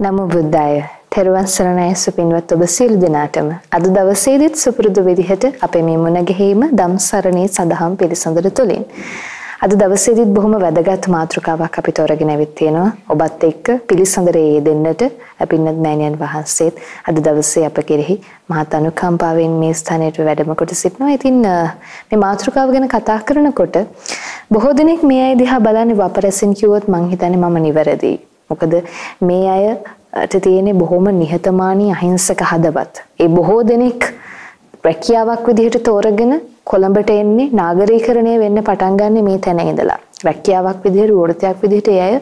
නමෝ බුද්දාය. තෙරුවන් සරණයි සුපින්වත් ඔබ සියලු දෙනාටම. අද දවසේදීත් සුපුරුදු විදිහට අපේ මේ මුණ ගැහිම ධම්සරණී සදහම් පිළිසඳර තුලින් අද දවසේදීත් බොහොම වැදගත් මාතෘකාවක් අපි තෝරගෙන ඇවිත් තියෙනවා. ඔබත් එක්ක පිළිසඳරේ යෙදෙන්නට අපින්නත් මෑණියන් වහන්සේත් අද දවසේ අප කෙරෙහි මහත් අනුකම්පාවෙන් මේ ස්ථානයට වැඩම කොට සිටිනවා. ඉතින් මේ මාතෘකාව ගැන කතා කරනකොට බොහෝ දෙනෙක් මේ අය දිහා බලන්නේ වපරැසින් කිව්වොත් මං හිතන්නේ මම නිවැරදියි. මොකද මේ අයට තියෙන බොහොම නිහතමානී අහිංසක හදවත්. ඒ බොහෝ දෙනෙක් රැකියාවක් විදිහට තෝරගෙන කොළඹට එන්නේ නාගරීකරණය වෙන්න පටන් ගන්න මේ තැන ඉඳලා. රැකියාවක් විදිහට වෘත්තියක් විදිහට ඒ අය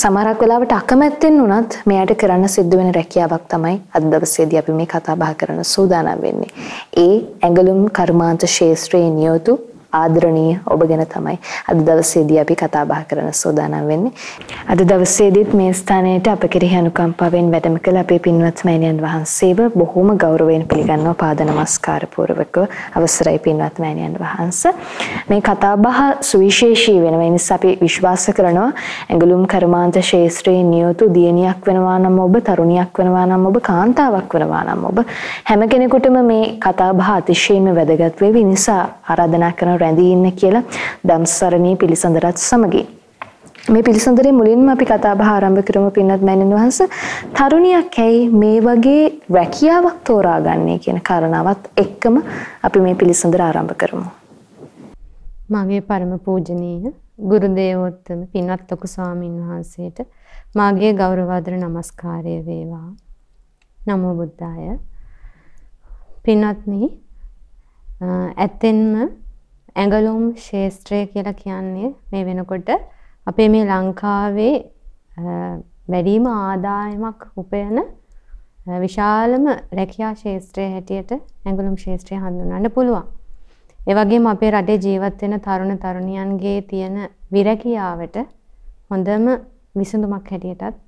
සමහරක් වෙලාවට අකමැත්තෙන් වුණත් මෙයාට කරන්න සිද්ධ වෙන රැකියාවක් තමයි අද දවසේදී අපි මේ කතා බහ කරන සූදානම් වෙන්නේ. ඒ ඇඟලුම් කර්මාන්ත ශාස්ත්‍රයේ නියුතු ආදරණීය ඔබ ගැන තමයි අද දවසේදී අපි කතා බහ කරන සූදානම් වෙන්නේ. අද දවසේදීත් මේ ස්ථානයට අප කෙරෙහි අනුකම්පාවෙන් වැඩම කළ අපේ පින්වත් මෑණියන් වහන්සේව බොහෝම ගෞරවයෙන් පිළිගන්නවා පාද නමස්කාර පූර්වකව අවසරයි පින්වත් මෑණියන් වහන්සේ. මේ කතා බහ සුවිශේෂී වෙනවා. ඒ නිසා අපි විශ්වාස කරනවා ඇඟලුම් කර්මාන්ත ශාස්ත්‍රයේ නියුතු දියණියක් වෙනවා නම් ඔබ තරුණියක් වෙනවා නම් ඔබ කාන්තාවක් වෙනවා නම් ඔබ හැම කෙනෙකුටම මේ කතා බහ අතිශයින්ම වැදගත් වෙවි. නිසා ආරාධනා කරන රැඳී ඉන්න කියලා ධම්සරණී පිළිසඳරත් සමගින් මේ පිළිසඳරේ මුලින්ම අපි කතා බහ ආරම්භ කරමු පින්වත් මෑණින් වහන්සේ තරුණියක් ඇයි මේ වගේ රැකියාවක් තෝරාගන්නේ කියන කාරණාවත් එක්කම අපි මේ පිළිසඳර ආරම්භ කරමු. මාගේ පරම පූජනීය ගුරු දේවෝත්තම පින්වත් ලොකු ස්වාමින් වහන්සේට මාගේ ගෞරවාදර නමස්කාරය වේවා. නමෝ බුද්ධාය. පින්වත්නි ඇත්තෙන්ම ඇඟලුම් ශේස්ත්‍රය කියලා කියන්නේ මේ වෙනකොට අපේ මේ ලංකාවේ වැඩිම ආදායමක් උපයන විශාලම රැකියා ශේස්ත්‍රය හැටියට ඇඟලුම් ශේස්ත්‍රය හඳුන්වන්න පුළුවන්. ඒ වගේම අපේ රටේ ජීවත් වෙන තරුණ තරුණියන්ගේ තියෙන විරැකියාවට හොඳම විසඳුමක් හැටියටත්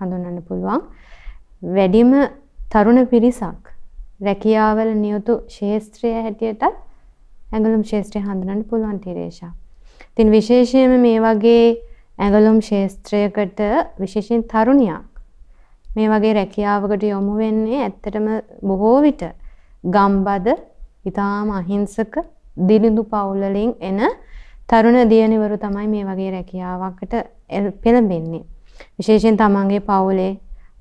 හඳුන්වන්න පුළුවන්. වැඩිම තරුණ පිරිසක් රැකියාවල නියුතු ශේස්ත්‍රය හැටියටත් ඇඟලුම් ශාස්ත්‍රය හඳුනන්න පුළුවන් තිරේෂා. ඉතින් විශේෂයෙන්ම මේ වගේ ඇඟලුම් ශාස්ත්‍රයකට විශේෂයෙන් තරුණියක් මේ වගේ රැකියාවකට යොමු වෙන්නේ ඇත්තටම බොහෝ විට ගම්බද ඊටාම අහිංසක දිලිඳු පවුල් වලින් එන තරුණ දියණිවරු තමයි මේ වගේ රැකියාවකට පෙළඹෙන්නේ. විශේෂයෙන් තමන්ගේ පවුලේ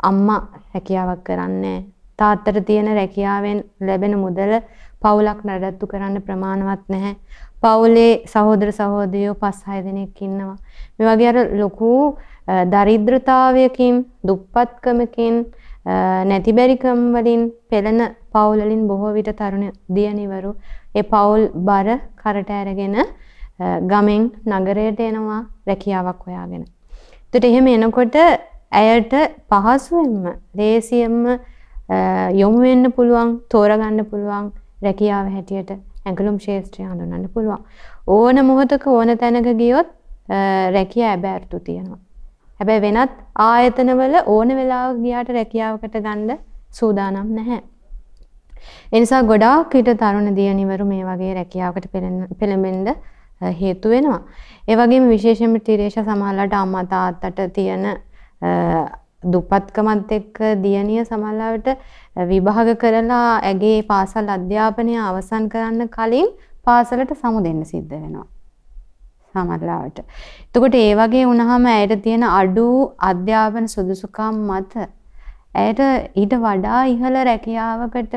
අම්මා රැකියාවක් කරන්නේ තාත්තට තියෙන රැකියාවෙන් ලැබෙන මුදල පවුලක් නඩත්තු කරන්න ප්‍රමාණවත් නැහැ. පවුලේ සහෝදර සහෝදරියෝ 5-6 දෙනෙක් ඉන්නවා. මේ වගේ අර ලොකු දරිද්‍රතාවයකින්, දුප්පත්කමකින්, නැතිබැරිකම් වලින් පෙළෙන පවුල් වලින් බොහෝ විට තරුණ දියණිවරු ඒ පවුල් බර කරට අරගෙන ගමෙන් නගරයට එනවා රැකියාවක් හොයාගෙන. එතකොට එහෙම එනකොට ඇයට පහසුවෙන්ම, ලේසියෙන්ම යොමු වෙන්න පුළුවන්, තෝරගන්න පුළුවන් රැකියාව හැටියට ඇඟලුම් ශේෂ්ත්‍රය හඳුන්වන්න පුළුවන්. ඕන මොහොතක ඕන තැනක ගියොත් රැකියා ඇබෑර්තු තියෙනවා. හැබැයි වෙනත් ආයතනවල ඕන වෙලාවක ගියාට රැකියාවකට ගන්න සූදානම් නැහැ. ඒ නිසා ගොඩාක් විට තරුණ දියණිවරු මේ වගේ රැකියාවකට පෙළඹෙන්න හේතු වෙනවා. ඒ වගේම විශේෂයෙන්ම තිරේෂ සමහරලාට අම්මා තාත්තට තියෙන දුප්පත්කමත් එක්ක දියණිය සමහරවිට විභාග කරලා ඇගේ පාසල් අධ්‍යාපනය අවසන් කරන්න කලින් පාසලට සමු දෙන්න සිද්ධ වෙනවා. සමහරවිට. එතකොට ඒ වගේ වුණාම ඇයට තියෙන අඩු අධ්‍යාපන සුදුසුකම් මත ඇයට ඊට වඩා ඉහළ රැකියාවකට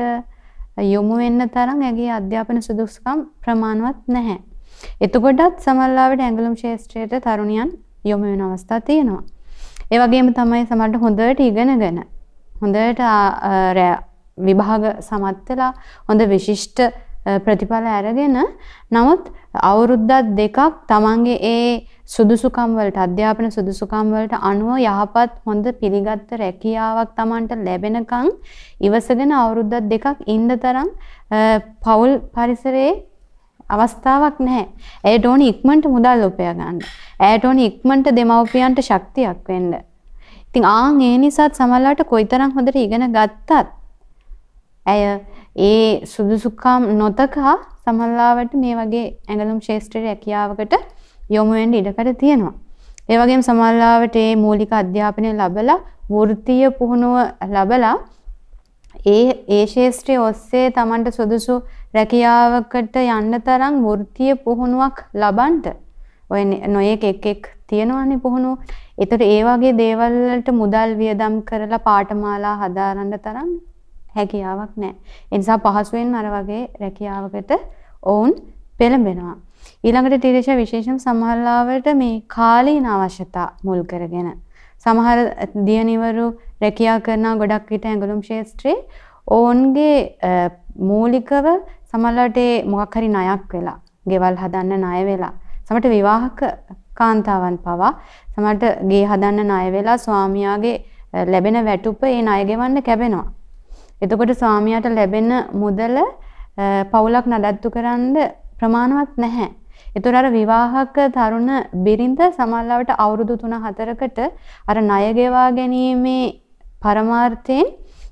යොමු වෙන්න තරම් ඇගේ අධ්‍යාපන සුදුසුකම් ප්‍රමාණවත් නැහැ. එතකොටත් සමහරවිට ඇඟලුම් ශාස්ත්‍රයට තරුණියන් යොමු වෙන අවස්ථා තියෙනවා. ඒ වගේම තමයි සමහරට හොඳට ඉගෙනගෙන හොඳට විභාග සමත් වෙලා හොඳ විශිෂ්ට ප්‍රතිඵල අරගෙන නමුත් අවුරුද්දක් දෙකක් තමන්ගේ ඒ සුදුසුකම් වලට අධ්‍යාපන සුදුසුකම් වලට අනුව යහපත් හොඳ පිළිගත් රැකියාවක් තමන්ට ලැබෙනකන් ඉවසගෙන අවුරුද්දක් දෙකක් ඉන්න තරම් පෞල් පරිසරයේ අවස්ථාවක් නැහැ. ඇයට ඕනි ඉක්මනට මුදල් උපයා ගන්න. ඇයට ඕනි ඉක්මනට දෙමව්පියන්ට ශක්තියක් වෙන්න. ඉතින් ආන් ඒ නිසාත් සමහරවිට කොයිතරම් හොඳට ඉගෙන ගත්තත් ඇය ඒ සුදුසුකම් නොතකා සමහරවිට මේ වගේ ඇඟලුම් ශාස්ත්‍රීය රැකියාවකට යොමු වෙන්න ඉඩකඩ තියෙනවා. ඒ වගේම සමහරවිට මේ මූලික අධ්‍යාපනය ලැබලා වෘත්තීය පුහුණුව ලැබලා ඒ ඒ ශාස්ත්‍රයේ ඔස්සේ Tamanට සුදුසු රැකියාවකට යන්න තරම් වෘත්තීය පුහුණුවක් ලබන්න ඔය නොයෙක් එක් එක් තියෙනවානේ පුහුණුව. ඒතර ඒ වගේ දේවල් වලට මුදල් වියදම් කරලා පාඨමාලා හදාරන්න තරම් හැකියාවක් නැහැ. ඒ නිසා පහසුවෙන් අර වගේ රැකියාවකට ඔවුන් පෙළඹෙනවා. ඊළඟට ටිරේෂා විශේෂම සමහරවිට මේ කාලීන අවශ්‍යතා මුල් කරගෙන සමහර දියණිවරු රැකියා කරන ගොඩක් විට ඇඟලුම් ශාස්ත්‍රයේ ඔවුන්ගේ මූලිකව සමහරවිට මොකක් හරි ණයක් වෙලා, ගෙවල් හදන්න ණය වෙලා, සමහරට විවාහක කාන්තාවන් පවා සමහරට ගේ හදන්න ණය වෙලා ස්වාමියාගේ ලැබෙන වැටුප ඒ ණය ගෙවන්න කැපෙනවා. එතකොට ස්වාමියාට ලැබෙන මුදල පවුලක් නඩත්තු කරන්න ප්‍රමාණවත් නැහැ. ඒතර අර විවාහක තරුණ බිරිඳ සමහරවට අවුරුදු 3-4කට අර ණය ගෙවා ගැනීමේ පරමාර්ථයෙන්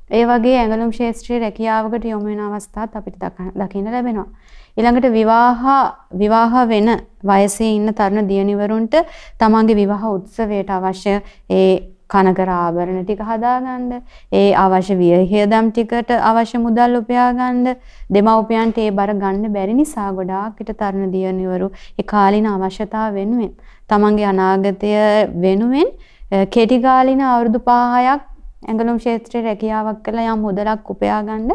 ඒ වගේ ඇඟලුම් ශාස්ත්‍රීය රැකියාවකට යොමු වෙන අවස්ථාත් අපිට දකින්න ලැබෙනවා. ඊළඟට විවාහ විවාහ වෙන වයසේ ඉන්න තරුණ දියණිවරුන්ට තමන්ගේ විවාහ උත්සවයට අවශ්‍ය ඒ කනකර ආභරණ ටික හදාගන්න ඒ අවශ්‍ය වියහියදම් ටිකට අවශ්‍ය මුදල් උපයා ගන්න දෙමව්පියන්ට ඒ බර ගන්න බැරි නිසා ගොඩාක් විට තරුණ දියණිවරු ඒ කාලින අවශ්‍යතාව වෙනුවෙන් තමන්ගේ අනාගතය වෙනුවෙන් කෙටි කාලින අවුරුදු 5ක් ඇඟලුම් ක්ෂේත්‍රයේ රැකියාවක් කළා යම් මුදලක් උපයා ගන්න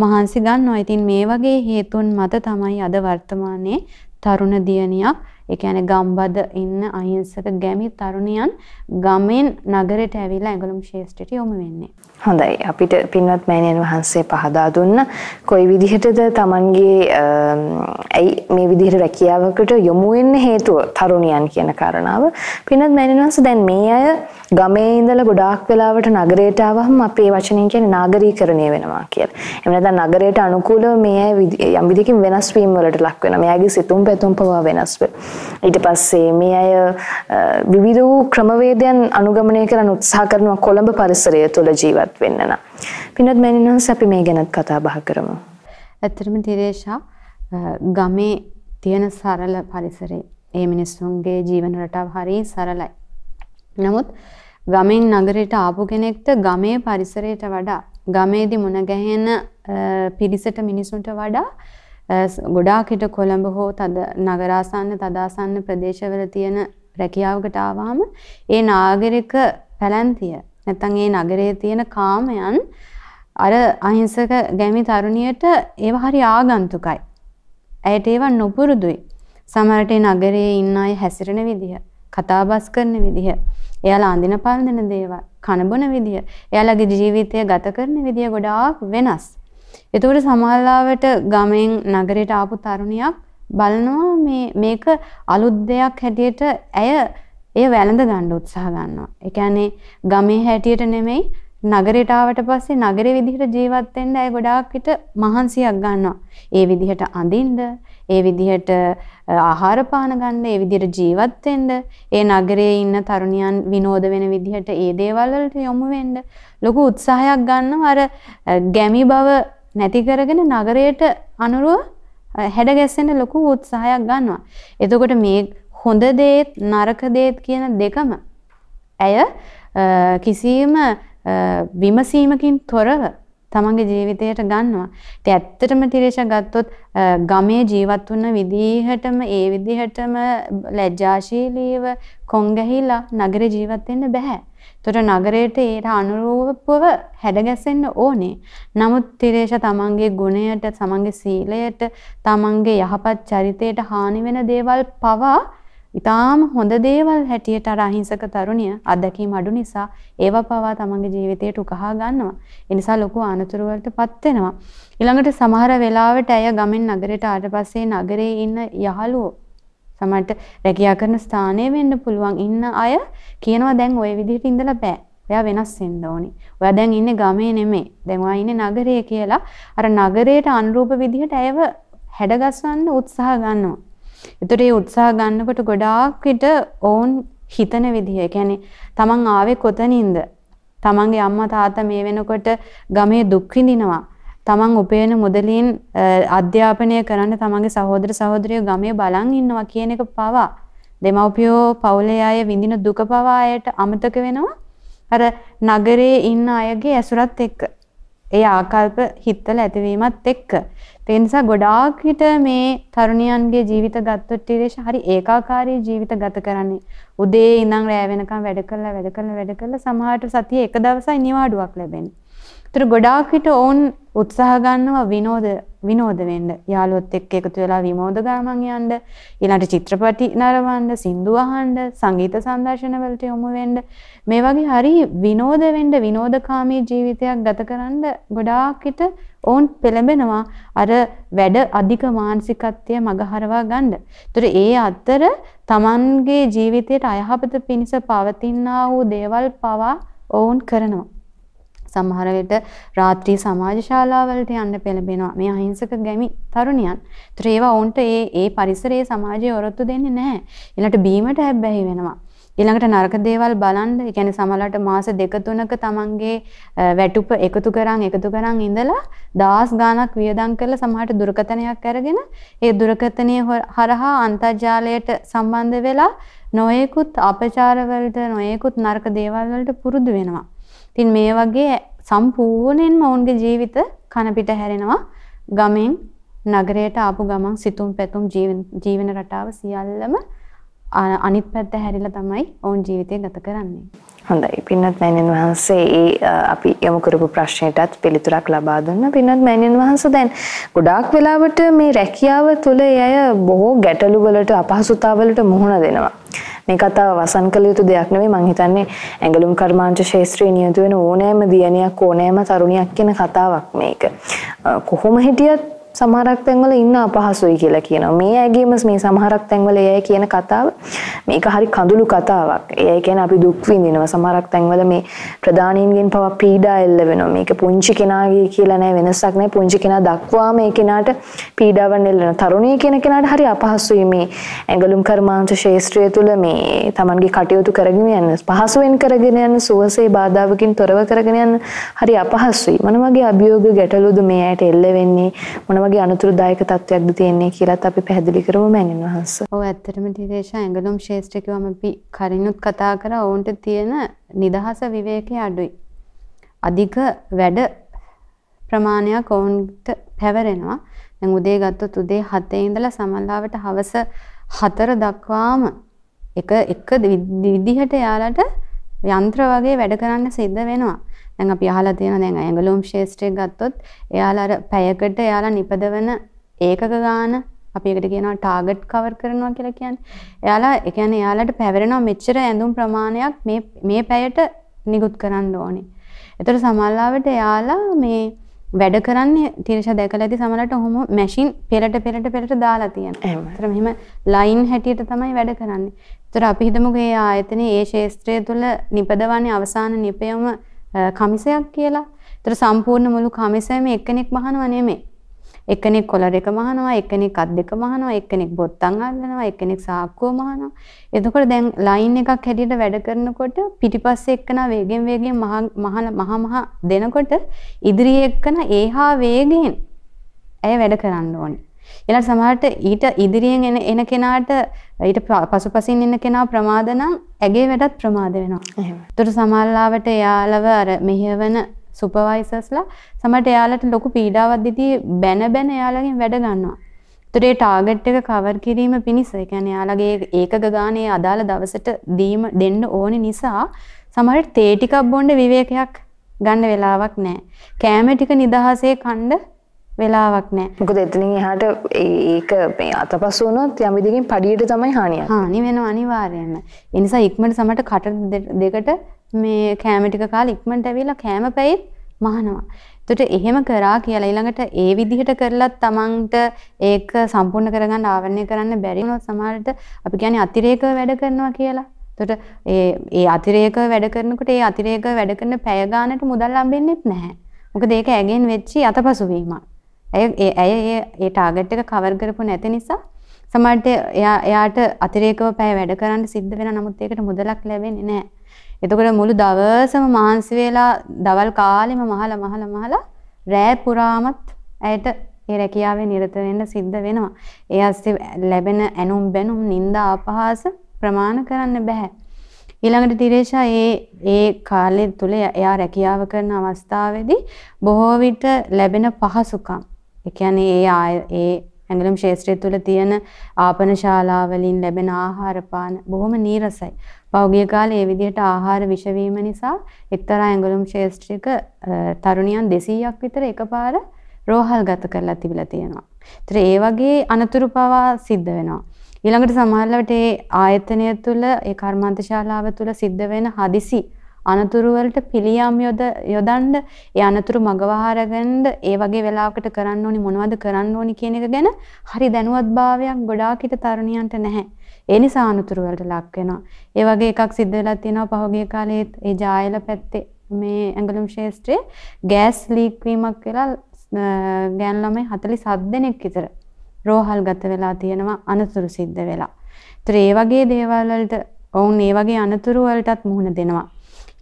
මහන්සි ගන්නවා. ඉතින් මේ වගේ හේතුන් මත තමයි අද වර්තමානයේ තරුණ දියණියක් ඒ කියන්නේ ගම්බද ඉන්න අහිංසක ගැමි තරුණියන් ගමෙන් නගරයට ඇවිල්ලා ඇඟලුම් ශේෂ්ඨයට යොමු වෙන්නේ. හොඳයි. අපිට පින්වත් මෑණියන් වහන්සේ පහදා දුන්න කොයි විදිහටද Tamanගේ ඇයි මේ විදිහට රැකියාවකට යොමු වෙන්න හේතුව තරුණියන් කියන කාරණාව. පින්වත් මෑණියන් වහන්සේ දැන් මේ අය ගමේ ඉඳලා ගොඩාක් වෙලාවට නගරයට ආවහම අපේ වචනෙන් කියන්නේ නාගරීකරණය වෙනවා කියලා. එහෙම නැත්නම් නගරයට අනුකූලව මේ අය යම් විදිහකින් වෙනස් වීම වලට ලක් වෙනවා. මෙයාගේ සිතුම් පැතුම් පවා වෙනස් වෙනවා. ඊට පස්සේ මේ අය විවිධ වූ ක්‍රමවේදයන් අනුගමනය කරන්න උත්සාහ කරනවා කොළඹ පරිසරය තුළ ජීවත් වෙන්න නම්. පින්වත් මෑණියන්ස් අපි මේ ගැනත් කතා බහ කරමු. ඇත්තටම තිරේෂා ගමේ තියෙන සරල පරිසරේ ඒ මිනිස්සුන්ගේ ජීවන රටාව හරිය සරලයි. නමුත් ගමෙන් නගරයට ආපු කෙනෙක්ට ගමේ පරිසරයට වඩා ගමේදී මුණ ගැහෙන පිරිසට මිනිසුන්ට වඩා ගොඩාක් හිට කොළඹ හෝ තද නගරාසන්න තදාසන්න ප්‍රදේශවල තියෙන රැකියාවකට ආවහම ඒ නාගරික පැලැන්තිය නැත්නම් ඒ නගරයේ තියෙන කාමයන් අර අහිංසක ගැමි තරුණියට ඒව හරි ආගන්තුකයි. ඇයට ඒව නොපුරුදුයි. සමහරට නගරයේ ඉන්න අය හැසිරෙන විදිහ, කතාබස් කරන විදිහ, එයාලා අඳින පළඳින දේවල්, කනබොන විදිහ, එයාලගේ ජීවිතය ගත කරන විදිහ ගොඩාක් වෙනස්. එතකොට සමහරවිට ගමෙන් නගරයට ආපු තරුණියක් බලනවා මේ මේක අලුත් දෙයක් හැටියට ඇය එය වැළඳ ගන්න උත්සාහ ගන්නවා. ඒ කියන්නේ ගමේ හැටියට නෙමෙයි නගරයට ආවට පස්සේ නගරේ විදිහට ජීවත් වෙන්න ඇය ගොඩාක් විට මහන්සියක් ගන්නවා. ඒ විදිහට අඳින්න, ඒ විදිහට ආහාර පාන ගන්න, ඒ විදිහට ජීවත් වෙන්න, ඒ නගරේ ඉන්න තරුණියන් විනෝද වෙන විදිහට ඒ දේවල් වලට යොමු වෙන්න ලොකු උත්සාහයක් ගන්නවා. අර ගැමි බව නැති කරගෙන නගරයට අනුරුව හැඩ ගැස්සෙන්න ලොකු උත්සාහයක් ගන්නවා. එතකොට මේ හොඳ දේත් නරක දේත් කියන දෙකම ඇය කිසියම් විමසීමකින් තොරව තමන්ගේ ජීවිතයට ගන්නවා. ඉතින් ඇත්තටම තිරේෂා ගත්තොත් ගමේ ජීවත් වුණ විදිහටම ඒ විදිහටම ලැජ්ජාශීලීව කොන් ගැහිලා නගරේ ජීවත් වෙන්න බෑ. එතකොට නගරයට ඒට අනුරූපව හැඩගැසෙන්න ඕනේ. නමුත් තිරේෂ තමන්ගේ ගුණයට, තමන්ගේ සීලයට, තමන්ගේ යහපත් චරිතයට හානි වෙන දේවල් පවා ඊටාම හොඳ දේවල් හැටියට අර අහිංසක තරුණිය අත්දැකීම් අඩු නිසා ඒව පවා තමන්ගේ ජීවිතයට උකහා ගන්නවා. ඒ නිසා ලොකු අනතුරු වලටපත් වෙනවා. ඊළඟට සමහර වෙලාවට ඇය ගමෙන් නගරයට ආවට පස්සේ නගරේ ඉන්න යහළුවෝ සමහරට රැකියා කරන ස්ථානයේ වෙන්න පුළුවන් ඉන්න අය කියනවා දැන් ওই විදිහට ඉඳලා බෑ. ඔයා වෙනස් වෙන්න ඕනි. ඔයා දැන් ඉන්නේ ගමේ නෙමෙයි. දැන් ඔයා ඉන්නේ නගරයේ කියලා අර නගරයට අනුරූප විදිහට ඇයව හැඩගස්වන්න උත්සාහ ගන්නවා. ඒතර ඒ උත්සාහ ගන්නකොට ගොඩාක් විට ඕන් හිතන විදිහ. ඒ කියන්නේ තමන් ආවේ කොතනින්ද? තමන්ගේ අම්මා තාත්තා මේ වෙනකොට ගමේ දුක් විඳිනවා. තමන් උපයන මුදලින් අධ්‍යාපනය කරන්න තමන්ගේ සහෝදර සහෝදරියෝ ගමේ බලන් ඉන්නවා කියන එක පවා දෙමව්පියෝ පවුලේ අය විඳින දුක පවා අයට අමතක වෙනවා. අර නගරේ ඉන්න අයගේ ඇසුරත් එක්ක. ඒ ආකල්ප හිතවල ඇතිවීමත් එක්ක. ඒ නිසා ගොඩාක් විට මේ තරුණියන්ගේ ජීවිත ගත්තොත් ඊරේෂ හරි ඒකාකාරී ජීවිත ගත කරන්නේ. උදේ ඉඳන් රෑ වෙනකම් වැඩ කළා වැඩ කළා වැඩ කළා සමහරට සතියේ එක දවසයි නිවාඩුවක් ලැබෙන්නේ. ඒතර ගොඩාක් විට ඕන් උත්සාහ ගන්නවා විනෝද විනෝද වෙන්න. යාළුවොත් එක්ක එකතු වෙලා විනෝද ගමන් යන්න, ඊළඟට චිත්‍රපටි නරඹන්න, සින්දු අහන්න, සංගීත සංදර්ශන වලට යොමු වෙන්න. මේ වගේ හරි විනෝද වෙන්න විනෝදකාමී ජීවිතයක් ගත කරන්න ගොඩාක් විට ඕන් පෙළඹෙනවා අර වැඩ අධික මානසිකත්වය මගහරවා ගන්න. ඒතර ඒ අතර Tamanගේ ජීවිතයට අයහපත පිණිස පවතිනා වූ දේවල් පවා ඔවුන් කරනවා. සමහර විට රාත්‍රී සමාජ ශාලාවලට යන්න පෙළඹෙනවා මේ අහිංසක ගැමි තරුණියන්. ඒතර ඒවා ඔවුන්ට ඒ ඒ පරිසරයේ සමාජයේ ඔරොත්තු දෙන්නේ නැහැ. ඊළඟට බීමට හැබැයි වෙනවා. ඊළඟට නරක දේවල් බලන්න, ඒ කියන්නේ සමහරවිට මාස දෙක තුනක තමන්ගේ වැටුප එකතු කරන් එකතු කරන් ඉඳලා දහස් ගාණක් වියදම් කරලා සමහරට දුරකථනයක් අරගෙන ඒ දුරකථනය හරහා අන්තර්ජාලයට සම්බන්ධ වෙලා නොයෙකුත් අපචාර වලට නොයෙකුත් නරක දේවල් වලට පුරුදු වෙනවා. ඉතින් මේ වගේ සම්පූර්ණයෙන්ම ඔවුන්ගේ ජීවිත කන පිට හැරෙනවා. ගමෙන් නගරයට ආපු ගමන් සිතුම් පැතුම් ජීවන රටාව සියල්ලම අනිත් පැත්ත හැරිලා තමයි ඔවුන් ජීවිතය ගත කරන්නේ. හොඳයි. පින්වත් මෑණියන් වහන්සේ ඒ අපි යොමු කරපු ප්‍රශ්නයටත් පිළිතුරක් ලබා දුන්නා. පින්වත් මෑණියන් වහන්සේ දැන් ගොඩාක් වෙලාවට මේ රැකියාව තුළ ඒ අය බොහෝ ගැටලු වලට අපහසුතාව වලට මුහුණ දෙනවා. මේ කතාව වසන් කළ යුතු දෙයක් නෙවෙයි මං හිතන්නේ ඇඟලුම් කර්මාන්ත ශාස්ත්‍රයේ නියුතු වෙන ඕනෑම දියණියක් ඕනෑම තරුණියක් කියන කතාවක් මේක. කොහොම හිටියත් සමහරක් තැන්වල ඉන්න අපහසුයි කියලා කියනවා. මේ ඇගේම මේ සමහරක් තැන්වල එයයි කියන කතාව මේක හරි කඳුළු කතාවක්. එයයි කියන්නේ අපි දුක් විඳිනවා. සමහරක් තැන්වල මේ ප්‍රධානීන්ගෙන් පවා පීඩා එල්ල වෙනවා. මේක පුංචි කෙනාගේ කියලා නෑ වෙනසක් නෑ. පුංචි කෙනා දක්වා මේ කෙනාට පීඩාවන් එල්ල වෙනවා. තරුණිය කියන කෙනාට හරි අපහසුයි මේ ඇඟලුම් කර්මාන්ත ශාස්ත්‍රය තුල මේ Tamanගේ කටයුතු කරගෙන යන්න පහසුවෙන් කරගෙන යන්න සුවසේ බාධාවකින් තොරව කරගෙන යන්න හරි අපහසුයි. මොන වගේ අභියෝග ගැටලුද මේ ඇයට එල්ල වෙන්නේ? මොන වගේ අනුතුරුදායක තත්ත්වයක්ද තියෙන්නේ කියලාත් අපි පැහැදිලි කරමු මෑණින් වහන්සේ. ඔව් ඇත්තටම දිදේශා ඇඟලුම් ශේෂ්ත්‍ර කිව්වම අපි කරිනුත් කතා කරා ඔවුන්ට තියෙන නිදහස විවේකයේ අඩුයි. අධික වැඩ ප්‍රමාණයක් ඔවුන්ට පැවරෙනවා. දැන් උදේ ගත්තොත් උදේ 7 ඉඳලා සමල්ලාවට හවස 4 දක්වාම එක එක විදිහට යාලට යන්ත්‍ර වගේ වැඩ කරන්න සිද්ධ වෙනවා. දැන් අපි අහලා තියෙනවා දැන් ඇඟලුම් ශේෂ්ත්‍රයක් ගත්තොත් එයාලා අර පැයකට එයාලා නිපදවන ඒකක ගාන අපි ඒකට කියනවා ටාගට් කවර් කරනවා කියලා කියන්නේ. එයාලා ඒ කියන්නේ එයාලට පැවරෙනවා මෙච්චර ඇඳුම් ප්‍රමාණයක් මේ මේ පැයට නිකුත් කරන්න ඕනේ. ඒතර සමහරවිට එයාලා මේ වැඩ කරන්නේ තිරෂා දැකලා ඇති සමහරවිට ඔහොම මැෂින් පෙරට පෙරට පෙරට දාලා තියෙනවා. ඒතර මෙහෙම ලයින් හැටියට තමයි වැඩ කරන්නේ. ඒතර අපි හිතමුකෝ ඒ ආයතනයේ ඒ ශාස්ත්‍රය තුළ නිපදවන්නේ අවසාන නිපයම කමිසයක් කියලා. ඒතර සම්පූර්ණ මුළු කමිසයම එක්කෙනෙක් මහනව නෙමෙයි. එක්කෙනෙක් කොලර් එක මහනවා, එක්කෙනෙක් අත් දෙක මහනවා, එක්කෙනෙක් බොත්තම් අල්ලනවා, එක්කෙනෙක් සාක්කුව මහනවා. එතකොට දැන් ලයින් එකක් හැටියට වැඩ කරනකොට පිටිපස්සේ එක්කන වේගෙන් වේගෙන් මහ මහ මහ දෙනකොට ඉදිරියේ එක්කන ඒහා වේගෙන් ඇය වැඩ කරන්න ඕනේ. ඊළඟ සමහරට ඊට ඉදිරියෙන් එන එන කෙනාට ඊට පසුපසින් ඉන්න කෙනා ප්‍රමාද නම් ඇගේ වැඩත් ප්‍රමාද වෙනවා. එහෙම. ඒතර සමහරලාවට එයාලව අර මෙහෙවන සුපර්වයිසර්ස්ලා සමහරට එයාලට ලොකු පීඩාවක් දීදී බැන බැන එයාලගෙන් වැඩ ගන්නවා. ඒතර ඒ ටාගට් එක කවර් කිරීම පිණිස ඒ කියන්නේ එයාලගේ ඒකක ගානේ අදාළ දවසට දීම දෙන්න ඕනේ නිසා සමහරට තේ ටිකක් බොන්න විවේකයක් ගන්න වෙලාවක් නැහැ. කෑම ටික නිදහසේ කන්න වෙලාවක් නැහැ. මොකද එතනින් එහාට ඒක මේ අතපසු වුණොත් යම් විදිහකින් පඩියට තමයි හානියක්. හානි වෙනවා අනිවාර්යයෙන්ම. ඒ නිසා ඉක්මනට සමට කට දෙකට මේ කෑම ටික කාලා ඉක්මනට ඇවිල්ලා කෑම පැයෙත් මහනවා. එතකොට එහෙම කරා කියලා ඊළඟට ඒ විදිහට කරලත් Tamanට ඒක සම්පූර්ණ කරගන්න ආවරණය කරන්න බැරි වුණොත් සමහරට අපි කියන්නේ අතිරේක වැඩ කරනවා කියලා. එතකොට ඒ ඒ අතිරේක වැඩ කරනකොට ඒ අතිරේක වැඩ කරන පැය ගානට මුදල් හම්බෙන්නේත් නැහැ. මොකද ඒක ඇගෙන් වෙච්චි අතපසු වීමක්. ඇය ඇය ඒ ටාගට් එක කවර් කරපු නැති නිසා සමහරට එයා එයාට අතිරේකව පැය වැඩ කරන්න සිද්ධ වෙනවා නමුත් ඒකට මුදලක් ලැබෙන්නේ නැහැ. එතකොට මුළු දවසම මහන්සි වෙලා දවල් කාලෙම මහලා මහලා මහලා රෑ පුරාමත් ඇයට ඒ රැකියාවේ නිරත වෙන්න සිද්ධ වෙනවා. ඒ ඇස්සේ ලැබෙන ඇනුම් බැනුම් නිന്ദා අපහාස ප්‍රමාණ කරන්න බෑ. ඊළඟට තිරේෂා ඒ ඒ කාලය තුල එයා රැකියාව කරන අවස්ථාවේදී බොහෝ විට ලැබෙන පහසුකම් ඒ කියන්නේ ඒ ඒ ඇඟලුම් ශාස්ත්‍රය තුළ තියෙන ආපන ශාලාවලින් ලැබෙන ආහාර පාන බොහොම නීරසයි. පෞගිය කාලේ ඒ විදිහට ආහාර විෂවීම නිසා එක්තරා ඇඟලුම් ශාස්ත්‍රික තරුණියන් 200ක් විතර එකපාර රෝහල් ගත කරලා තිබිලා තියෙනවා. ඒතර ඒ වගේ අනතුරු පවා සිද්ධ වෙනවා. ඊළඟට සමහරවිට ඒ ආයතනය තුළ ඒ කර්මාන්ත ශාලාව තුළ සිද්ධ වෙන හදිසි අනතුරු වලට පිළියම් යොද යොදන්න ඒ අනතුරු මගවහරගන්න ඒ වගේ වෙලාවකට කරන්න ඕනි මොනවද කරන්න ඕනි කියන එක ගැන හරි දැනුවත්භාවයක් ගොඩාක් හිට තරුණියන්ට නැහැ. ඒ නිසා අනතුරු වලට ලක් වෙනවා. ඒ වගේ එකක් සිද්ධ වෙලා තියෙනවා පහුගිය කාලේත් ඒ ජායල පැත්තේ මේ ඇඟලුම් ශේෂ්ත්‍රයේ ගෑස් ලීක් වීමක් වෙලා ගෑනු ළමයි 47 දෙනෙක් විතර රෝහල් ගත වෙලා තියෙනවා අනතුරු සිද්ධ වෙලා. ඒතර ඒ වගේ දේවල් වලට ඔවුන් ඒ වගේ අනතුරු වලටත් මුහුණ දෙනවා.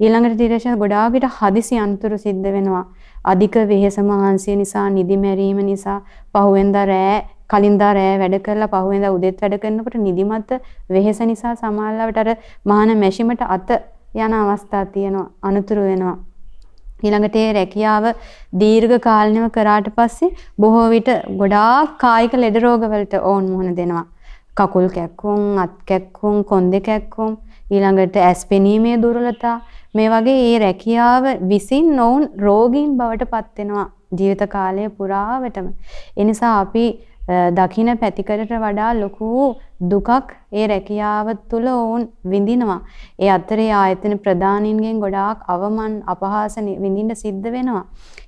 ඊළඟට තිරේෂා ගොඩාක් විට හදිසි අන්තර සිද්ධ වෙනවා. අධික වෙහෙස මහන්සිය නිසා නිදි මැරීම නිසා පහුවෙන්දා රෑ කලින්දා රෑ වැඩ කරලා පහුවෙන්දා උදෙත් වැඩ කරනකොට නිදිමත වෙහෙස නිසා සමාල්ලාවට අර මහාන මැෂිමට අත යන අවස්ථා තියෙනවා අනතුරු වෙනවා ඊළඟට ඒ රැකියාව දීර්ඝ කාලීනව කරාට පස්සේ බොහෝ විට ගොඩාක් කායික ලෙඩ රෝග වලට ඕන් මුහුණ දෙනවා කකුල් කැක්කුම් අත් කැක්කුම් කොන්දේ කැක්කුම් ඊළඟට ඇස් පෙනීමේ දුර්වලතා මේ වගේ ඒ රැකියාව විසින් නොවුන් රෝගීන් බවට පත් වෙනවා ජීවිත කාලය පුරාවටම. ඒ නිසා අපි දකින පැතිකඩට වඩා ලොකු දුකක් ඒ රැකියාව තුළ ඔවුන් විඳිනවා. ඒ අතරේ ආයතන ප්‍රධානීන්ගෙන් ගොඩාක් අවමන් අපහාස විඳින්න සිද්ධ වෙනවා.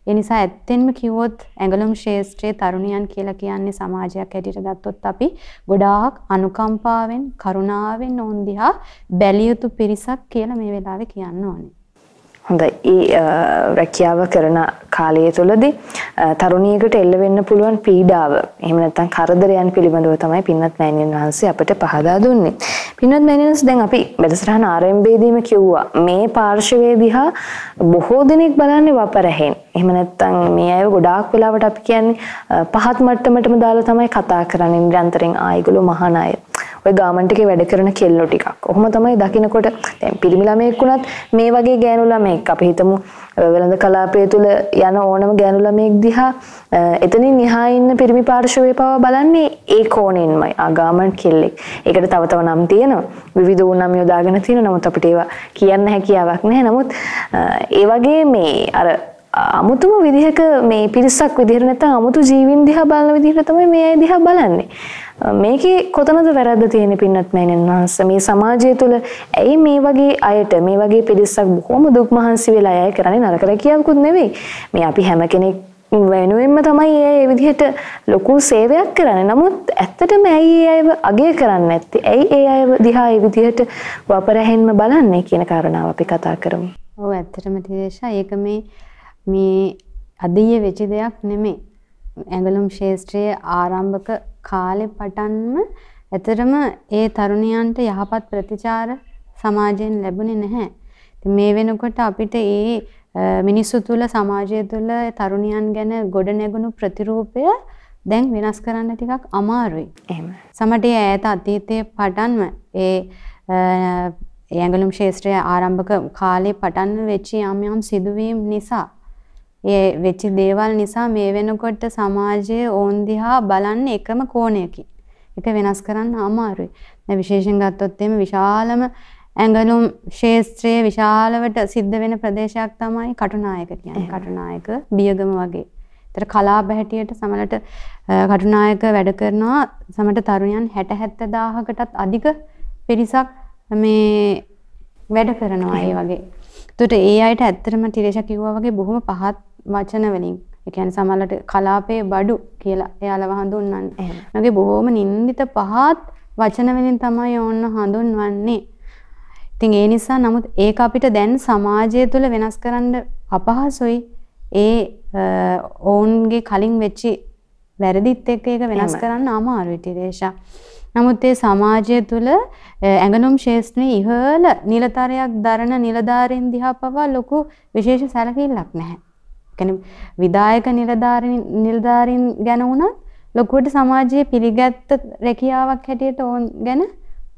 ඒ නිසා ඇත්තෙන්ම කිව්වොත් ඇඟලුම් ශේෂ්ත්‍රයේ තරුණියන් කියලා කියන්නේ සමාජයක් හැටියට ගත්තොත් අපි ගොඩාක් අනුකම්පාවෙන් කරුණාවෙන් ඔවුන් දිහා බැලිය යුතු පිරිසක් කියලා මේ වෙලාවේ කියන්න ඕනේ. හොඳයි. ඒ රැකියාව කරන කාලය තුළදී තරුණියකට එල්ල වෙන්න පුළුවන් පීඩාව එහෙම නැත්නම් කරදරයන් පිළිබඳව තමයි පින්වත් මෑණියන් වහන්සේ අපට පහදා දුන්නේ. පින්වත් මෑණියන්ස් දැන් අපි වැඩසටහන ආරම්භයේදීම කිව්වා මේ පාර්ශවයේ දිහා බොහෝ දෙනෙක් බලන්නේ වපරැහෙන්. එහෙම නැත්නම් මේ අය ගොඩාක් වෙලාවට අපි කියන්නේ පහත් මට්ටමටම දාලා තමයි කතා කරන්නේ නිරන්තරයෙන් ආයිගොල්ලෝ මහාන අය. ඔය ගාමන්ට් එකේ වැඩ කරන කෙල්ලෝ ටිකක්. ඔහොම තමයි දකින්නකොට දැන් පිරිමි ළමයෙක් වුණත් මේ වගේ ගෑනු ළමයෙක් අපි හිතමු වෙළඳ කලාපය තුල යන ඕනම ගෑනු ළමයෙක් දිහා එතනින් එහා ඉන්න පිරිමි පාර්ශවයේ පවා බලන්නේ ඒ කෝණයෙන්මයි. ආ ගාමන්ට් කෙල්ලෙක්. ඒකට තව තව නම් තියෙනවා. විවිධ වූ නම් යොදාගෙන තියෙනවා. නමුත් අපිට ඒවා කියන්න හැකියාවක් නැහැ. නමුත් ඒ වගේ මේ අර අමුතුම විදිහක මේ පිරිසක් විදිහට නැත්නම් අමුතු ජීවින් දිහා බලන විදිහට තමයි මේ අය දිහා බලන්නේ. මේකේ කොතනද වැරද්ද තියෙන්නේ පින්නත් මෑණියන් වහන්සේ මේ සමාජය තුළ ඇයි මේ වගේ අයට මේ වගේ පිරිසක් බොහොම දුක් මහන්සි වෙලා අය කරන්නේ නරක රැකියාවකුත් නෙවෙයි. මේ අපි හැම කෙනෙක් වෙනුවෙන්ම තමයි ඒ විදිහට ලොකු සේවයක් කරන්නේ. නමුත් ඇත්තටම ඇයි ඒ අයව අගය කරන්නේ නැත්තේ? ඇයි ඒ අයව දිහා ඒ විදිහට වපරැහෙන්ම බලන්නේ කියන කාරණාව අපි කතා කරමු. ඔව් ඇත්තටම තිරේෂා ඒක මේ මේ අදීය වෙච්ච දෙයක් නෙමෙයි. ඇඟලුම් ශාස්ත්‍රයේ ආරම්භක කාලේ පටන්ම ඇතරම ඒ තරුණියන්ට යහපත් ප්‍රතිචාර සමාජයෙන් ලැබුණේ නැහැ. මේ වෙනකොට අපිට ඒ මිනිස්සු තුල සමාජය තුල තරුණියන් ගැන ගොඩ නැගුණු ප්‍රතිරූපය දැන් වෙනස් කරන්න ටිකක් අමාරුයි. එහෙම. සමහරට ඈත අතීතයේ පටන්ම ඒ ඇඟලුම් ශාස්ත්‍රයේ ආරම්භක කාලේ පටන් වෙච්ච යම් යම් සිදුවීම් නිසා ඒ වෙච්ච දේවල් නිසා මේ වෙනකොට සමාජයේ ඕන් දිහා බලන්නේ එකම කෝණයකින්. ඒක වෙනස් කරන්න අමාරුයි. දැන් විශේෂයෙන් ගත්තොත් එimhe විශාලම ඇඟලුම් ශේස්ත්‍රයේ විශාලවට සිද්ධ වෙන ප්‍රදේශයක් තමයි කටුනායක කියන්නේ. කටුනායක බියගම වගේ. ඒතර කලාප හැටියට සමහරට කටුනායක වැඩ කරනවා සමහරට තරුණයන් 60 70000කටත් අධික පිරිසක් මේ වැඩ කරනවා ඒ වගේ. එතකොට ඒ අයට ඇත්තටම ටිරේෂා කිව්වා වගේ බොහොම පහත් වචන වලින් ඒ කියන්නේ සමහරවිට කලාපයේ බඩු කියලා එයාලව හඳුන්වන්නේ. මගේ බොහොම නින්දිත පහත් වචන වලින් තමයි ඕන්න හඳුන්වන්නේ. ඉතින් ඒ නිසා නමුත් ඒක අපිට දැන් සමාජය තුළ වෙනස් කරන්න අපහසුයි. ඒ ඔවුන්ගේ කලින් වෙච්චි වැරදිත් එක්ක ඒක වෙනස් කරන්න අමාරුයි ටිරේෂා. නමුත් ඒ සමාජය තුළ ඇඟලුම් ශේෂ්ත්‍රයේ ඉහළ නිලතරයක් දරන නිලධාරීන් දිහා පවා ලොකු විශේෂ සැලකිල්ලක් නැහැ. කියන්නේ විදායක නිලධාරීන් නිලධාරීන් ගැන වුණත් ලොකුවට සමාජයේ පිළිගත්ත රැකියාවක් හැටියට ඕන් ගැන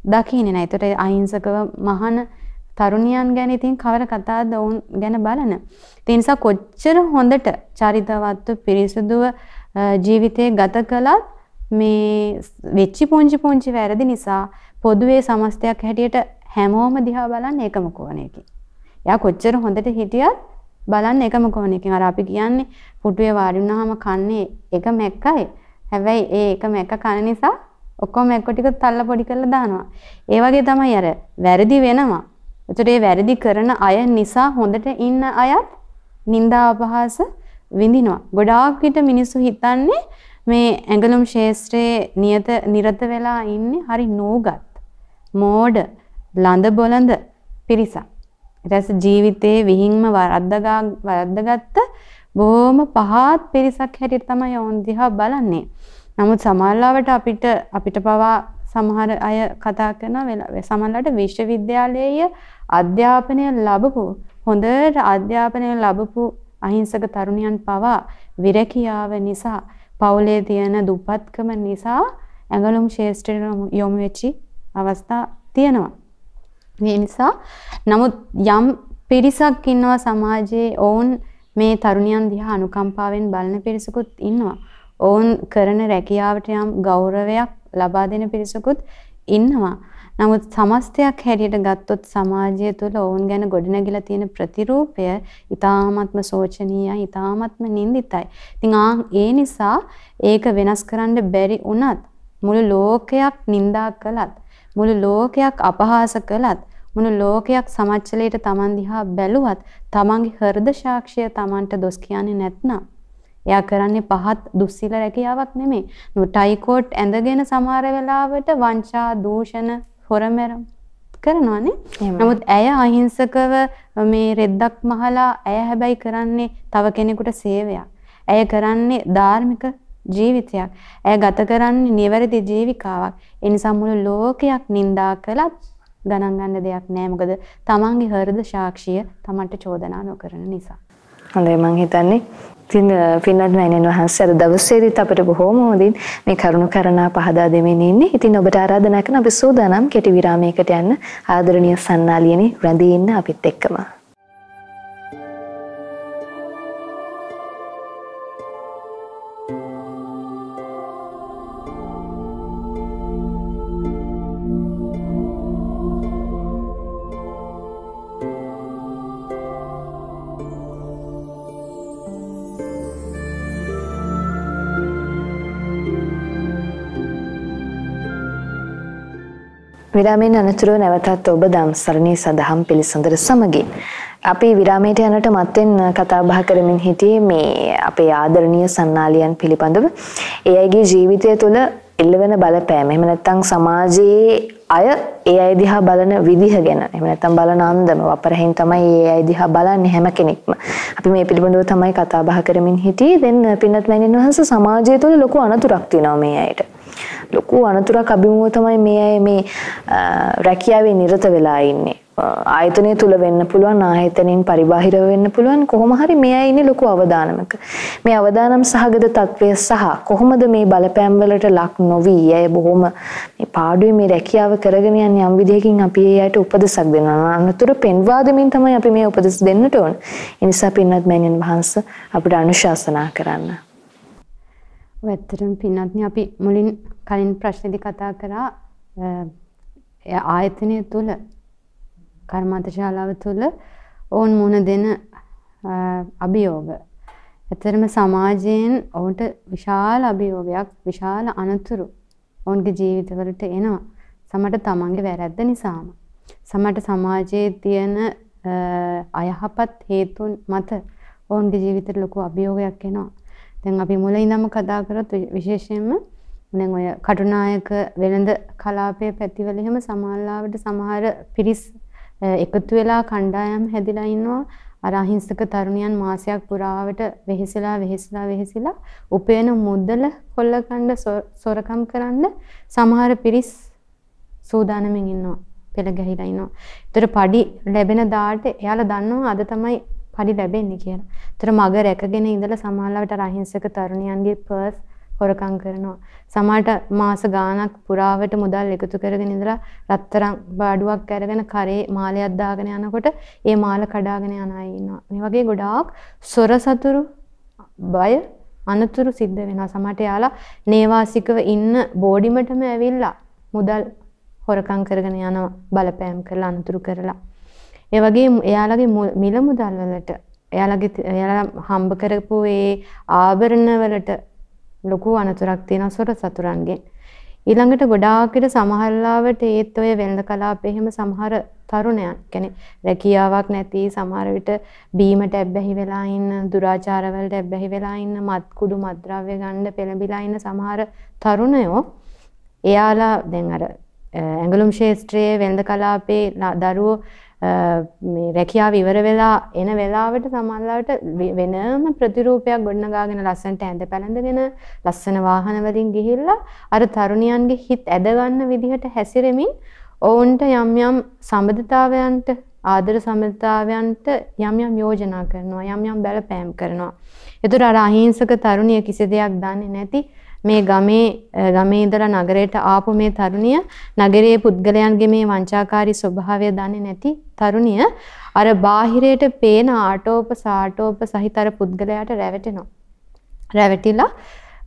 දකින්නේ නැහැ. ඒතට අහිංසකව මහන තරුණියන් ගැන ඉතින් කවර කතාවද ඔවුන් ගැන බලන. ඒ නිසා කොච්චර හොඳට චරිතවත්ව පිරිසුදුව ජීවිතේ ගත කළත් මේ වෙච්චි පුංචි පුංචි වැරදි නිසා පොදුවේ සමස්තයක් හැටියට හැමෝම දිහා බලන්නේ එකම කෝණයකින්. එයා කොච්චර හොඳට හිටියත් බලන්න එකම කෝණයකින්. අර අපි කියන්නේ පුටුවේ වාඩි වුණාම කන්නේ එක මැක්කයි. හැබැයි ඒ එක මැක්ක කන නිසා ඔක්කොම මැක්ක ටික තල්ල පොඩි කරලා දානවා. ඒ වගේ තමයි අර වැරදි වෙනවා. ඒතර ඒ වැරදි කරන අය නිසා හොඳට ඉන්න අයත් නිന്ദා අපහාස විඳිනවා. ගොඩාක් විට මිනිස්සු හිතන්නේ මේ ඇඟලුම් ශේෂ්ත්‍රයේ නියත නිරත වෙලා ඉන්නේ හරි නූගත් මෝඩ ලඳ බොළඳ පිරිසක්. ඊට ජීවිතේ විහිංම වරද්දගා වරද්දගත්ත බොහොම පහත් පිරිසක් හැටියට තමයි ඔවුන් දිහා බලන්නේ. නමුත් සමහරවිට අපිට අපිට පවා සමහර අය කතා කරන සමහරවිට විශ්වවිද්‍යාලයේ අධ්‍යාපනය ලැබපු හොඳට අධ්‍යාපනය ලැබපු අහිංසක තරුණියන් පවා විරකියාව නිසා පවුලේ තියෙන දුප්පත්කම නිසා ඇඟලුම් ශේෂ්ත්‍රයට යොමු වෙච්චි අවස්ථා තියෙනවා. මේ නිසා නමුත් යම් පිරිසක් ඉන්නවා සමාජයේ ඔවුන් මේ තරුණියන් දිහා අනුකම්පාවෙන් බලන පිරිසකුත් ඉන්නවා. ඔවුන් කරන රැකියාවට යම් ගෞරවයක් ලබා දෙන පිරිසකුත් ඉන්නවා. නමුත් සමස්තයක් හැටියට ගත්තොත් සමාජය තුළ ඔවුන් ගැන ගොඩනැගිලා තියෙන ප්‍රතිරූපය ඊ타ත්ම සෝචනීයයි ඊ타ත්ම නින්දිතයි. ඉතින් ආ ඒ නිසා ඒක වෙනස් කරන්න බැරි වුණත් මුළු ලෝකයක් නිඳා කළත් මුළු ලෝකයක් අපහාස කළත් මුළු ලෝකයක් සමච්චලයට Taman දිහා බැලුවත් Tamanගේ හෘද සාක්ෂිය Tamanට දොස් කියන්නේ නැත්නම් එයා කරන්නේ පහත් දුස්සීල රැකියාවක් නෙමෙයි. නු ටයිකෝට් ඇඳගෙන සමහර වෙලාවට වංචා දූෂණ හොරමැරම් කරනවානේ. නමුත් ඇය අහිංසකව මේ රෙද්දක් මහලා ඇය හැබැයි කරන්නේ තව කෙනෙකුට සේවයක්. ඇය කරන්නේ ධාර්මික ජීවිතයක්. ඇය ගත කරන්නේ නිවැරදි ජීවිකාවක්. ඒ නිසා මුළු ලෝකයක් නිඳා කළත් ගණන් ගන්න දෙයක් නෑ. මොකද තමන්ගේ හෘද සාක්ෂිය තමන්ට චෝදනා නොකරන නිසා. හොඳයි මං හිතන්නේ ඉතින් පින්වත් මෑණියන් වහන්සේ අද දවසේදීත් අපිට බොහෝම හොඳින් මේ කරුණු කරනා පහදා දෙමින් ඉන්නේ. ඉතින් ඔබට ආරාධනා කරන අපි සූදානම් කෙටි විරාමයකට යන්න ආදරණීය සන්නාලියනි රැඳී ඉන්න අපිත් එක්කම. විරාමයෙන් අනතුරුව නැවතත් ඔබ ධම්සරණී සදහම් පිළිසඳර සමගින් අපි විරාමයට යනට මත්තෙන් කතා බහ කරමින් හිටියේ මේ අපේ ආදරණීය සන්නාලියන් පිළිබඳව ඒ අයගේ ජීවිතය තුළ එල්ලවෙන බලපෑම එහෙම නැත්නම් සමාජයේ අය ඒ අය දිහා බලන විදිහ ගැන එහෙම නැත්නම් බලන අන්දම වපරහින් තමයි ඒ අය දිහා බලන්නේ හැම කෙනෙක්ම. අපි මේ පිළිබඳව තමයි කතා බහ කරමින් හිටියේ. දැන් පින්නත් මෑණියන් වහන්සේ සමාජය තුළ ලොකු අනතුරක් තියෙනවා මේ අයට. ලොකු අනතුරක් අභිමුව තමයි මේ අය මේ රැකියාවේ නිරත වෙලා ඉන්නේ. ආයතනය තුල වෙන්න පුළුවන් ආයතනෙන් පරිබාහිරව වෙන්න පුළුවන් කොහොම හරි මේ අය ඉන්නේ ලොකු අවදානමක. මේ අවදානම් සහගත తත්වය සහ කොහොමද මේ බලපෑම් වලට ලක් නොවි අය බොහොම මේ පාඩුවේ මේ රැකියාව කරගෙන යන යම් විදිහකින් අපි ඒ අයට උපදෙසක් දෙනවා. අනතුරු පෙන්වා දෙමින් තමයි අපි මේ උපදෙස් දෙන්නට ඕන. ඒ නිසා පින්වත් මෑණියන් වහන්සේ අපිට අනුශාසනා කරන්න. ඇත්තටම පින්වත්නි අපි මුලින් කලින් ප්‍රශ්නේදී කතා කරා ආයතනය තුල කර්මාන්ත ශාලාව තුල ඔවුන් මුණ දෙන අභියෝග. ඇත්තටම සමාජයෙන් ඔවුන්ට විශාල අභියෝගයක් විශාල අනතුරු ඔවුන්ගේ ජීවිතවලට එනවා. සමහරට තමන්ගේ වැරැද්ද නිසාම. සමහරට සමාජයේ තියෙන අයහපත් හේතුන් මත ඔවුන්ගේ ජීවිතේට ලොකු අභියෝගයක් එනවා. දැන් අපි මුල ඉඳන්ම කතා කරොත් විශේෂයෙන්ම දැන් ඔය කටුනායක වෙළඳ කලාපයේ පැතිවල එහෙම සමාල්ලාවට සමහර පිරිස් එකතු වෙලා කණ්ඩායම් හැදිලා ඉන්නවා අර අහිංසක තරුණියන් මාසයක් පුරාවට වෙහෙසලා වෙහෙසලා වෙහෙසලා උපයන මුදල කොල්ලකණ්ඩ සොරකම් කරන්න සමහර පිරිස් සූදානමින් ඉන්නවා පෙළ ගැහිලා ඉන්නවා. ඒතර පඩි ලැබෙන දාට එයාලා දන්නවා අද තමයි පඩි ලැබෙන්නේ කියලා. ඒතර මග රැකගෙන ඉඳලා සමහරවිට අහිංසක තරුණියන්ගේ පර්ස් හොරකම් කරනවා. සමහරට මාස ගාණක් පුරාවට මුදල් එකතු කරගෙන ඉඳලා රත්තරන් බාඩුවක් අරගෙන කරේ මාලයක් දාගෙන යනකොට ඒ මාල කඩාගෙන යන අය ඉන්නවා. මේ වගේ ගොඩාක් සොර සතුරු බය අනතුරු සිද්ධ වෙනවා. සමහරට යාලා නේවාසිකව ඉන්න බෝඩිමටම ඇවිල්ලා මුදල් හොරකම් කරගෙන යනවා බලපෑම් කරලා අනතුරු කරලා. ඒ වගේ එයාලගේ මිල මුදල් වලට එයාලගේ එයාලා හම්බ කරපු ඒ ආභරණ වලට ලොකු අනතුරක් තියෙනවා සොර සතුරන්ගෙන්. ඊළඟට ගොඩාක් විට සමහරලාවට ඒත් ඔය වෙළඳ කලාපේ එහෙම සමහර තරුණයන් කියන්නේ රැකියාවක් නැති සමහර විට බීමට ඇබ්බැහි වෙලා ඉන්න දුරාචාර වලට ඇබ්බැහි වෙලා ඉන්න මත් කුඩු මත්ද්‍රව්‍ය ගන්න පෙළඹිලා ඉන්න සමහර තරුණයෝ එයාලා දැන් අර ඇඟලුම් ශේත්‍රයේ වෙළඳ කලාපේ දරුවෝ මේ රැකියාව ඉවර වෙලා එන වෙලාවට සමහරවිට වෙනම ප්‍රතිරූපයක් ගොඩනගාගෙන ලස්සනට ඇඳ පැළඳගෙන ලස්සන වාහන වලින් ගිහිල්ලා අර තරුණියන්ගේ හිත ඇද ගන්න විදිහට හැසිරෙමින් ඔවුන්ට යම් යම් සම්බන්ධතාවයන්ට ආදර සම්බන්ධතාවයන්ට යම් යම් යෝජනා කරනවා යම් යම් බලපෑම් කරනවා. ඒතර අර අහිංසක තරුණිය කිසි දෙයක් දන්නේ නැති මේ ගමේ ගමේ ඉඳලා නගරයට ආපු මේ තරුණිය නගරයේ පුද්ගලයන්ගේ මේ වංචාකාරී ස්වභාවය දන්නේ නැති තරුණිය අර බාහිරයට පේන ආටෝප සාටෝප සහිත අර පුද්ගලයාට රැවටෙනවා. රැවටිලා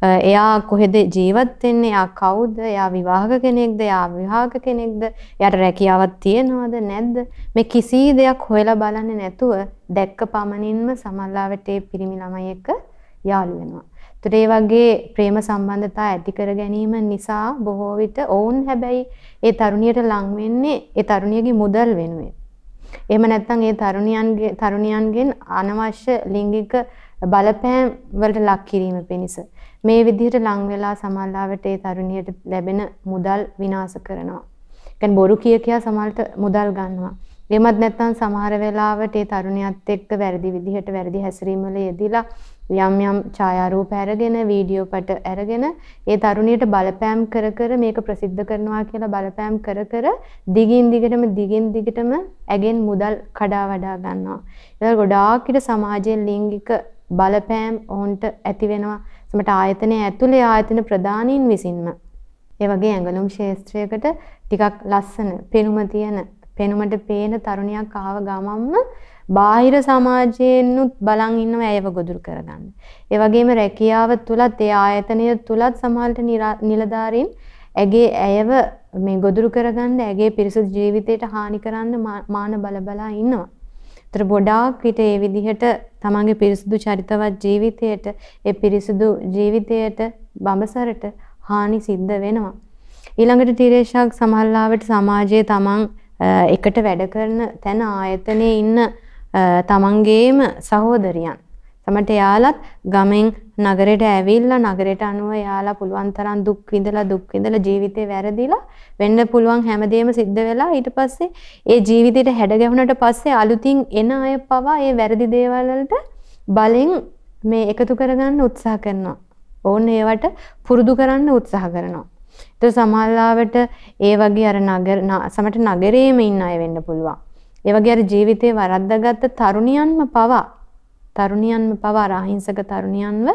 එයා කොහෙද ජීවත් වෙන්නේ? එයා කවුද? එයා විවාහක කෙනෙක්ද? එයා විවාහක කෙනෙක්ද? එයාට රැකියාවක් තියනවද නැද්ද? මේ කිසි දෙයක් හොයලා බලන්නේ නැතුව දැක්ක පමණින්ම සමල්ලාවට ඒ පිරිමි ළමයි එක්ක යාළු වෙනවා. ඒතර ඒ වගේ ප්‍රේම සම්බන්ධතා ඇති කර ගැනීම නිසා බොහෝ විට ඔවුන් හැබැයි ඒ තරුණියට ලං වෙන්නේ ඒ තරුණියගේ මුදල් වෙනුවෙන්. එහෙම නැත්නම් ඒ තරුණියන්ගේ තරුණියන්ගෙන් අනවශ්‍ය ලිංගික බලපෑම් වලට ලක් කිරීම පිණිස මේ විදිහට ලං වෙලා සමාල්ලාවට ඒ තරුණියට ලැබෙන මුදල් විනාශ කරනවා. කියන්නේ බොරු කිය කියා සමහරට මුදල් ගන්නවා. එහෙමත් නැත්නම් සමහර වෙලාවට ඒ තරුණියත් එක්ක වැරදි විදිහට වැරදි හැසිරීම වල යෙදিলা යම් යම් ඡායාරූප අරගෙන වීඩියෝ පට අරගෙන ඒ තරුණියට බලපෑම් කර කර මේක ප්‍රසිද්ධ කරනවා කියලා බලපෑම් කර කර දිගින් දිගටම දිගින් දිගටම ඇගෙන් මුදල් කඩා වඩා ගන්නවා. ඒක ගොඩාක් ඉත සමාජයේ ලිංගික බලපෑම් ඔවුන්ට ඇති වෙනවා. සමට ආයතනයේ ඇතුලේ ආයතන ප්‍රධානීන් විසින්ම. ඒ වගේ ඇඟලුම් ශාස්ත්‍රයකට ටිකක් ලස්සන පෙනුම තියෙන පෙනුමට පේන තරුණියක් ආව ගමම්ම බාහිර සමාජයෙන්නුත් බලන් ඉන්නවා ඇයව ගොදුරු කරගන්න. ඒ වගේම රැකියාව තුලත් ඒ ආයතනය තුලත් සමහරට නිලධාරීන් ඇගේ ඇයව මේ ගොදුරු කරගන්න ඇගේ පිරිසුදු ජීවිතයට හානි කරන්න මාන බල බලා ඉන්නවා. ඒතර ගොඩාක් විට ඒ විදිහට තමන්ගේ පිරිසුදු චරිතවත් ජීවිතයට ඒ පිරිසුදු ජීවිතයට බඹසරට හානි සිද්ධ වෙනවා. ඊළඟට තිරේෂාක් සමහරවිට සමාජයේ තමන් එකට වැඩ කරන තැන ආයතනයේ ඉන්න තමන්ගේම සහෝදරියන් සමට යාලත් ගමෙන් නගරයට ඇවිල්ලා නගරයට අනුව යාලා පුළුවන් තරම් දුක් විඳලා දුක් විඳලා ජීවිතේ වැරදිලා වෙන්න පුළුවන් හැමදේම සිද්ධ වෙලා ඊට පස්සේ ඒ ජීවිතේට හැඩ ගැහුනට පස්සේ අලුතින් එන අය පවා ඒ වැරදි දේවල් වලට බලෙන් මේ එකතු කරගන්න උත්සාහ කරනවා. ඕන්න ඒවට පුරුදු කරන්න උත්සාහ කරනවා. ඒත් සමහරවිට ඒ වගේ අර නගර සමට නගරයේම ඉන්න අය වෙන්න පුළුවන්. ඒ වගේ අර ජීවිතේ වරද්දාගත්ත තරුණියන්ම පවා තරුණියන්ම පවා අහිංසක තරුණියන්ව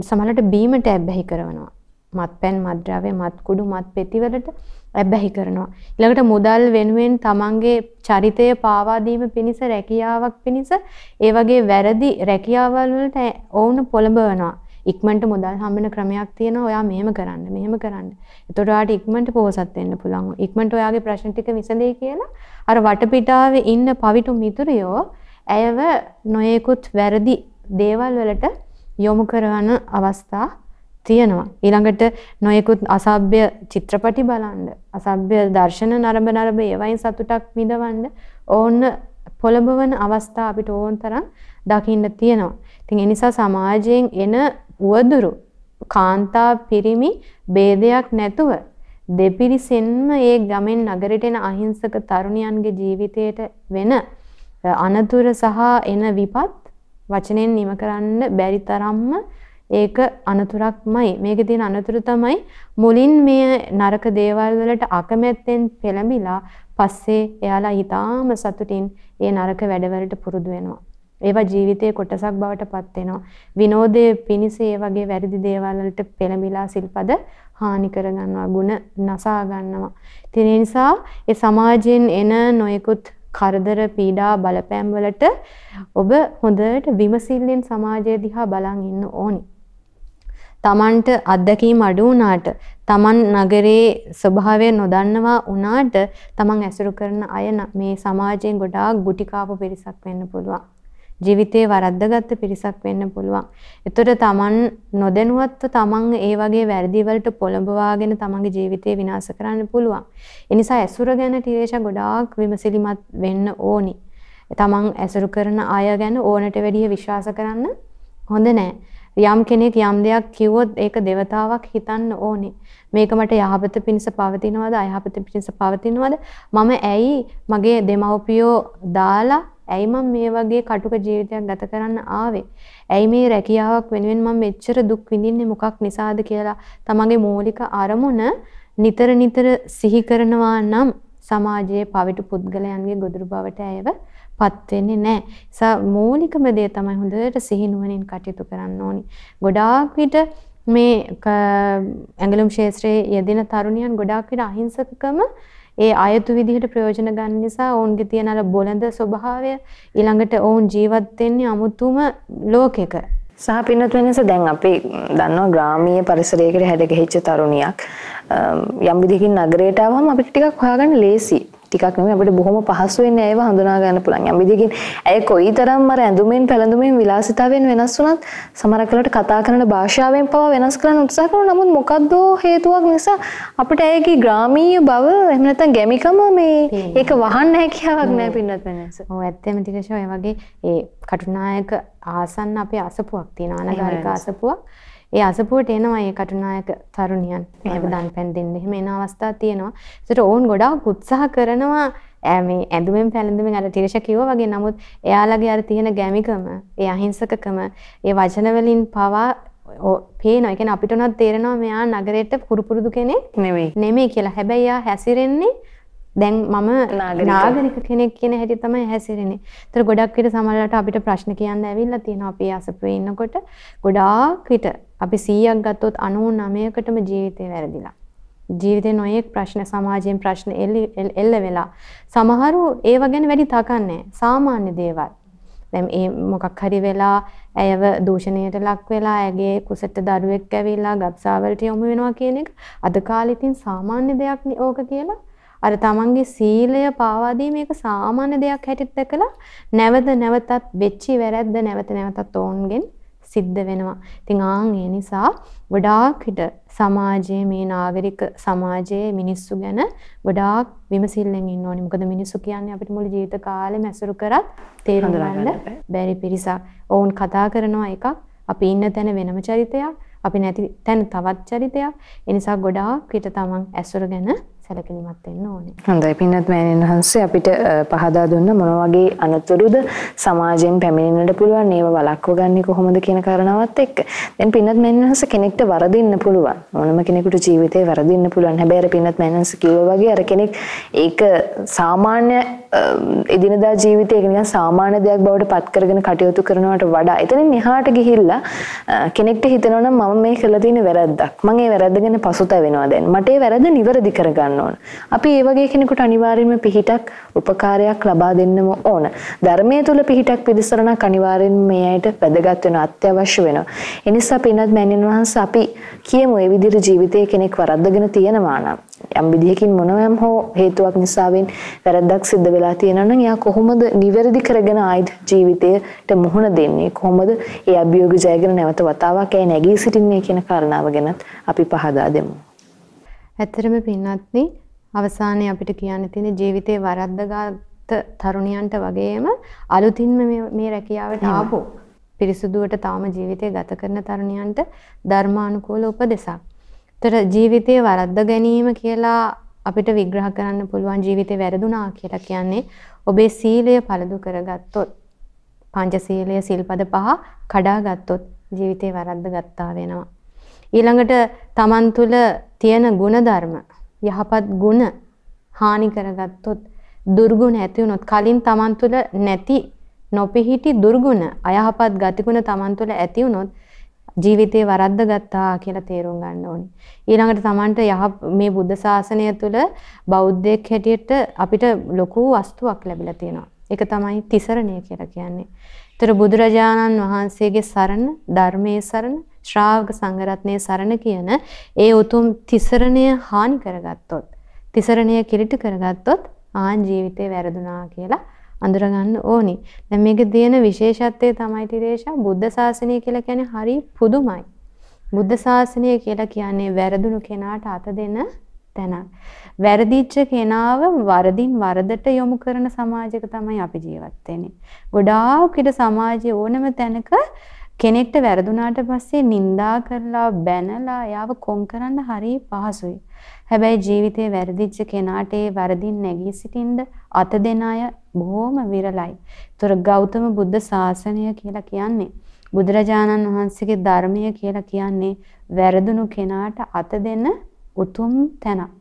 සමහරට බීමට ඇබ්බැහි කරනවා. මත්පැන් මත්ද්‍රව්‍ය මත් කුඩු මත් පෙතිවලට ඇබ්බැහි කරනවා. ඊළඟට මුදල් වෙනුවෙන් තමන්ගේ චරිතය පාවා දීම පිණිස රැකියාවක් පිණිස ඒ වගේ වැරදි රැකියාවල් වලට ඔවුන් පොළඹවනවා. ඉක්මනට මුදල් හම්බෙන ක්‍රමයක් තියෙනවා. ඔයා මෙහෙම කරන්න, මෙහෙම කරන්න. එතකොට ඔයාට ඉක්මනට පොහොසත් වෙන්න පුළුවන්. ඉක්මනට ඔයාගේ ප්‍රශ්න ටික විසඳෙයි කියලා අර වටපිටාවේ ඉන්න පවිතු මිතුරියෝ ඇයව නොයෙකුත් වැරදි දේවල් වලට යොමු කරන අවස්ථා තියෙනවා. ඊළඟට නොයෙකුත් අසභ්‍ය චිත්‍රපටි බලන්න, අසභ්‍ය දර්ශන නරඹ නරඹ ඒවයින් සතුටක් විඳවන්න ඕන්න පොළඹවන අවස්ථා අපිට ඕන තරම් දකින්න තියෙනවා. ඉතින් ඒ නිසා සමාජයෙන් එන උවදුරු කාන්තා පිරිමි ભેදයක් නැතුව දෙපිරිසෙන්ම ඒ ගමෙන් නගරයට එන අහිංසක තරුණියන්ගේ ජීවිතයට වෙන අනතුරු සහ එන විපත් වචනෙන් නිම කරන්න බැරි තරම්ම ඒක අනතුරක්මයි. මේකේ තියෙන අනතුරු තමයි මුලින් මේ නරක දේවල් වලට අකමැත්තෙන් පෙළඹිලා පස්සේ එයාලා ඊටාම සතුටින් ඒ නරක වැඩවලට පුරුදු වෙනවා. ඒවා ජීවිතයේ කොටසක් බවට පත් වෙනවා. විනෝදයේ පිනිස ඒ වගේ වැරදි දේවල් වලට පෙළඹිලා සිල්පද හානි කර ගන්නවා, ಗುಣ නසා ගන්නවා. ඉතින් ඒ නිසා ඒ සමාජයෙන් එන නොයෙකුත් කරදර පීඩා බලපෑම් වලට ඔබ හොඳට විමසිල්ලෙන් සමාජය දිහා බලන් ඉන්න ඕනි. තමන්ට අත්දැකීම් අඩු වුණාට තමන් නගරේ ස්වභාවය නොදන්නවා වුණාට තමන් ඇසුරු කරන අය මේ සමාජයෙන් ගොඩාක් ගුටි කාපු පිරිසක් වෙන්න පුළුවන්. ජීවිතේ වරද්දගත්ත පිරිසක් වෙන්න පුළුවන්. එතකොට තමන් නොදැනුවත්ව තමන් ඒ වගේ වැරදි වලට පොළඹවාගෙන තමන්ගේ ජීවිතේ විනාශ කරන්න පුළුවන්. ඒ නිසා ඇසුර ගැන ටිරේෂා ගොඩාක් විමසිලිමත් වෙන්න ඕනි. තමන් ඇසුරු කරන අය ගැන ඕනට වැඩිය විශ්වාස කරන්න හොඳ නෑ. යම් කෙනෙක් යම් දෙයක් කිව්වොත් ඒක దేవතාවක් හිතන්න ඕනේ. මේක මට යහපත පිණිස පවතිනවද අයහපත පිණිස පවතිනවද? මම ඇයි මගේ දෙමව්පියෝ දාලා ඇයි මම මේ වගේ කටුක ජීවිතයක් ගත කරන්න ආවේ? ඇයි මේ රැකියාවක් වෙනුවෙන් මම මෙච්චර දුක් විඳින්නේ මොකක් නිසාද කියලා තමගේ මූලික අරමුණ නිතර නිතර සිහි කරනවා නම් සමාජයේ පවිටු පුද්ගලයන්ගේ ගොදුරු බවට ඇයව පත් වෙන්නේ නැහැ. නිසා මූලිකම දේ තමයි හොඳට සිහිනුවණින් කටයුතු කරන්න ඕනි. ගොඩාක් විට මේ ඇඟලුම් ශාස්ත්‍රයේ යෙදෙන තරුණියන් ගොඩාක් විට අහිංසකකම ඒ අයතු විදිහට ප්‍රයෝජන ගන්න නිසා ඔවුන්ගේ තියෙන අර බොළඳ ස්වභාවය ඊළඟට ඔවුන් ජීවත් වෙන්නේ අමුතුම ලෝකයක. සහ පින්නත් වෙනස දැන් අපි දන්නවා ග්‍රාමීය පරිසරයකට හැඩගැහිච්ච තරුණියක් යම් විදිහකින් නගරයට ආවම අපිට ටිකක් හොයාගන්න ලේසි. ටිකක් නෙමෙයි අපිට බොහොම පහසුවෙන් ඇයව හඳුනා ගන්න පුළුවන්. යම් විදිහකින් ඇය කොයිතරම් අර ඇඳුමෙන් පැළඳුමෙන් විලාසිතාවෙන් වෙනස් වුණත් සමහරක් වෙලාවට කතා කරන භාෂාවෙන් පවා වෙනස් කරන්න උත්සාහ කරනවා. නමුත් මොකද්ද හේතුවක් නිසා අපිට ඇයගේ ග්‍රාමීය බව එහෙම නැත්නම් ගැමිකම මේ ඒක වහන්න හැකියාවක් නැහැ පින්නත් වෙනස. ඔව් ඇත්තම ටිකෂ ඔය වගේ ඒ කටුනායක ආසන්න අපේ අසපුවක් තියෙනවා. අනගාരിക අසපුවක්. ඒ අසපුවට එනවා ඒ කටුනායක තරුණියන්. එහෙම දන් පැන් දෙන්න. එහෙම එන අවස්ථා තියෙනවා. ඒකට ඕන් ගොඩාක් උත්සාහ කරනවා මේ ඇඳුමෙන් පැළඳුමෙන් අර තිරෂ කිව්වා වගේ නමුත් එයාලගේ අර තියෙන ගැමිකම, ඒ අහිංසකකම, ඒ වචන වලින් පවා පේනවා. ඒ කියන්නේ අපිට උනත් තේරෙනවා මෙයා නගරයට පුරුපුරුදු කෙනෙක් නෙවෙයි. නෙමෙයි කියලා. හැබැයි එයා හැසිරෙන්නේ දැන් මම නාගරික කෙනෙක් කියන හැටි තමයි හැසිරෙන්නේ. ඒතර ගොඩක් විට සමහරවිට අපිට ප්‍රශ්න කියන්න ඇවිල්ලා තියෙනවා අපි අසපුවේ ඉන්නකොට ගොඩාක් විට අපි 100ක් ගත්තොත් 99කටම ජීවිතේ වැරදිලා. ජීවිතේ නොයෙක් ප්‍රශ්න සමාජයෙන් ප්‍රශ්න එල්ල වෙලා සමහරු ඒව ගැන වැඩි තකන්නේ සාමාන්‍ය දේවල්. දැන් ඒ මොකක් හරි වෙලා ඇයව දූෂණයට ලක් වෙලා ඇගේ කුසට දරුවෙක් ඇවිල්ලා ගබ්සාවලට යොමු වෙනවා කියන එක අද කාලේ ඉතින් සාමාන්‍ය දෙයක් නේ ඕක කියලා අර තමන්ගේ සීලය පාවා මේක සාමාන්‍ය දෙයක් හැටියට දැකලා නැවත නැවතත් වෙච්චි වැරද්ද නැවත නැවතත් ඕන්ගෙන් සිද්ධ වෙනවා. ඉතින් ආන් ඒ නිසා ගොඩාක් හිට සමාජයේ මේ නාගරික සමාජයේ මිනිස්සු ගැන ගොඩාක් විමසිල්ලෙන් ඉන්න ඕනි. මොකද මිනිස්සු කියන්නේ අපිට මුළු ජීවිත කාලෙම ඇසුරු කරත් තේරුම් ගන්න බැරි පිරිසක්. ඔවුන් කතා කරනවා එකක්, අපි ඉන්න තැන වෙනම චරිතයක්, අපි නැති තැන තවත් චරිතයක්. ඒ නිසා ගොඩාක් හිට තමන් ඇසුර ගැන සැලකිලිමත් වෙන්න ඕනේ. හොඳයි පින්වත් මෑණියන් වහන්සේ අපිට පහදා දුන්න මොන වගේ අනතුරුද සමාජයෙන් පැමිණෙන්නට පුළුවන් ඒව වළක්ව ගන්නේ කොහොමද කියන කාරණාවත් එක්ක. දැන් පින්වත් මෑණියන් වහන්සේ කෙනෙක්ට වරදින්න පුළුවන්. මොනම කෙනෙකුට ජීවිතේ වරදින්න පුළුවන්. හැබැයි අර පින්වත් මෑණියන් වහන්සේ කිව්වා වගේ අර කෙනෙක් ඒක සාමාන්‍ය එදිනදා ජීවිතේ ඒක නිකන් සාමාන්‍ය දෙයක් බවට පත් කරගෙන කටයුතු කරනවට වඩා එතනින් එහාට ගිහිල්ලා කෙනෙක්ට හිතෙනවා නම් මම මේ කළා තියෙන වැරද්දක්. මම ඒ වැරද්ද ගැන පසුතැවෙනවා දැන්. මට ඒ වැරද්ද නිවැරදි කරගන්න කරන්න ඕන. අපි ඒ වගේ කෙනෙකුට අනිවාර්යයෙන්ම පිහිටක් උපකාරයක් ලබා දෙන්නම ඕන. ධර්මයේ තුල පිහිටක් පිළිසරණක් අනිවාර්යෙන්ම මේ ඇයිට වැදගත් වෙන අත්‍යවශ්‍ය වෙනවා. ඒ නිසා පින්වත් මෑණියන් වහන්සේ අපි කියමු මේ විදිහට ජීවිතයේ කෙනෙක් වරද්දගෙන තියෙනවා නම් යම් විදිහකින් මොනවම් හෝ හේතුවක් නිසාවෙන් වැරද්දක් සිද්ධ වෙලා තියෙනවා නම් එයා කොහොමද නිවැරදි කරගෙන ආයිත් ජීවිතයට මුහුණ දෙන්නේ කොහොමද ඒ අභියෝග ජයගෙන නැවත වතාවක් ඒ නැගී සිටින්නේ කියන කාරණාව ගැනත් අපි පහදා දෙමු. ඇත්තරම පින්වත්නි අවසානයේ අපිට කියන්න තියෙන ජීවිතේ වරද්දගත් තරුණියන්ට වගේම අලුතින්ම මේ රැකියාවට ආපු පිරිසුදුවට තාම ජීවිතය ගත කරන තරුණියන්ට ධර්මානුකූල උපදෙසක්. ତර ජීවිතේ වරද්ද ගැනීම කියලා අපිට විග්‍රහ කරන්න පුළුවන් ජීවිතේ වැරදුනා කියලා කියන්නේ ඔබේ සීලය පළදු කරගත්තොත් පංචශීලය සිල්පද පහ කඩාගත්තොත් ජීවිතේ වරද්ද ගත්තා වෙනවා. ඊළඟට Taman තුල තියෙන ಗುಣධර්ම යහපත් ගුණ හානි කරගත්තොත් දුර්ගුණ ඇති වුණොත් කලින් Taman තුල නැති නොපිහිටි දුර්ගුණ අයහපත් ගතිගුණ Taman තුළ ඇති වුණොත් ජීවිතේ වරද්ද ගත්තා කියලා තේරුම් ගන්න ඕනේ. ඊළඟට Tamanට යහ මේ බුද්ධ ශාසනය තුළ බෞද්ධයෙක් හැටියට අපිට ලොකු වස්තුවක් ලැබිලා තියෙනවා. ඒක තමයි තිසරණය කියලා කියන්නේ. ඒතර බුදුරජාණන් වහන්සේගේ සරණ, ධර්මයේ සරණ, ශ්‍රාවක සංඝරත්නයේ සරණ කියන ඒ උතුම් තිසරණය හානි කරගත්තොත්, තිසරණය කිලිට කරගත්තොත් ආන් ජීවිතේ වැරදුනා කියලා අඳුරගන්න ඕනි. දැන් මේකේ තියෙන විශේෂත්වය තමයි තිරේෂා බුද්ධ ශාසනය කියලා කියන්නේ හරි පුදුමයි. බුද්ධ ශාසනය කියලා කියන්නේ වැරදුණු කෙනාට අත දෙන තැනක්. වැරදිච්ච කෙනාව වරදින් වරදට යොමු කරන සමාජයක තමයි අපි ජීවත් වෙන්නේ. ගොඩාක් ඉත සමාජයේ ඕනම තැනක කෙනෙක්ට වැරදුනාට පස්සේ නිඳා කරලා බැනලා එයාව කොන් කරන්න හරි පහසුයි. හැබැයි ජීවිතේ වැරදිච්ච කෙනාට ඒ වරදින් නැගී සිටින්න අත දෙන අය බොහොම විරලයි. ඒතර ගෞතම බුද්ධ ශාසනය කියලා කියන්නේ බුදුරජාණන් වහන්සේගේ ධර්මය කියලා කියන්නේ වැරදුණු කෙනාට අත දෙන උතුම් තැනක්.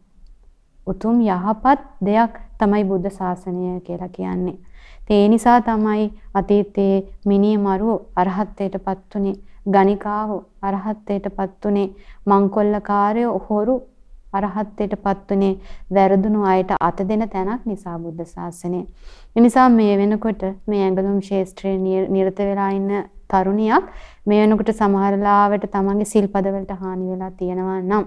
උතුම් යහපත් දෙයක් තමයි බුද්ධ ශාසනය කියලා කියන්නේ. ඒ නිසා තමයි අතීතයේ මිනිය මරුව අරහත්ත්වයටපත් උනේ, ගණිකාව අරහත්ත්වයටපත් උනේ, මංකොල්ලකාරයෝ හොරු අරහත්ත්වයටපත් උනේ වැරදුණු අයට අත දෙන තැනක් නිසා බුද්ධ ශාසනය. ඒ නිසා මේ වෙනකොට මේ ඇඟලුම් ශාස්ත්‍රයේ නිරත වෙලා ඉන්න තරුණියක් මේ වෙනකොට සමහර ලාවට තමන්ගේ සිල්පද වලට හානි වෙලා තියෙනවා නම්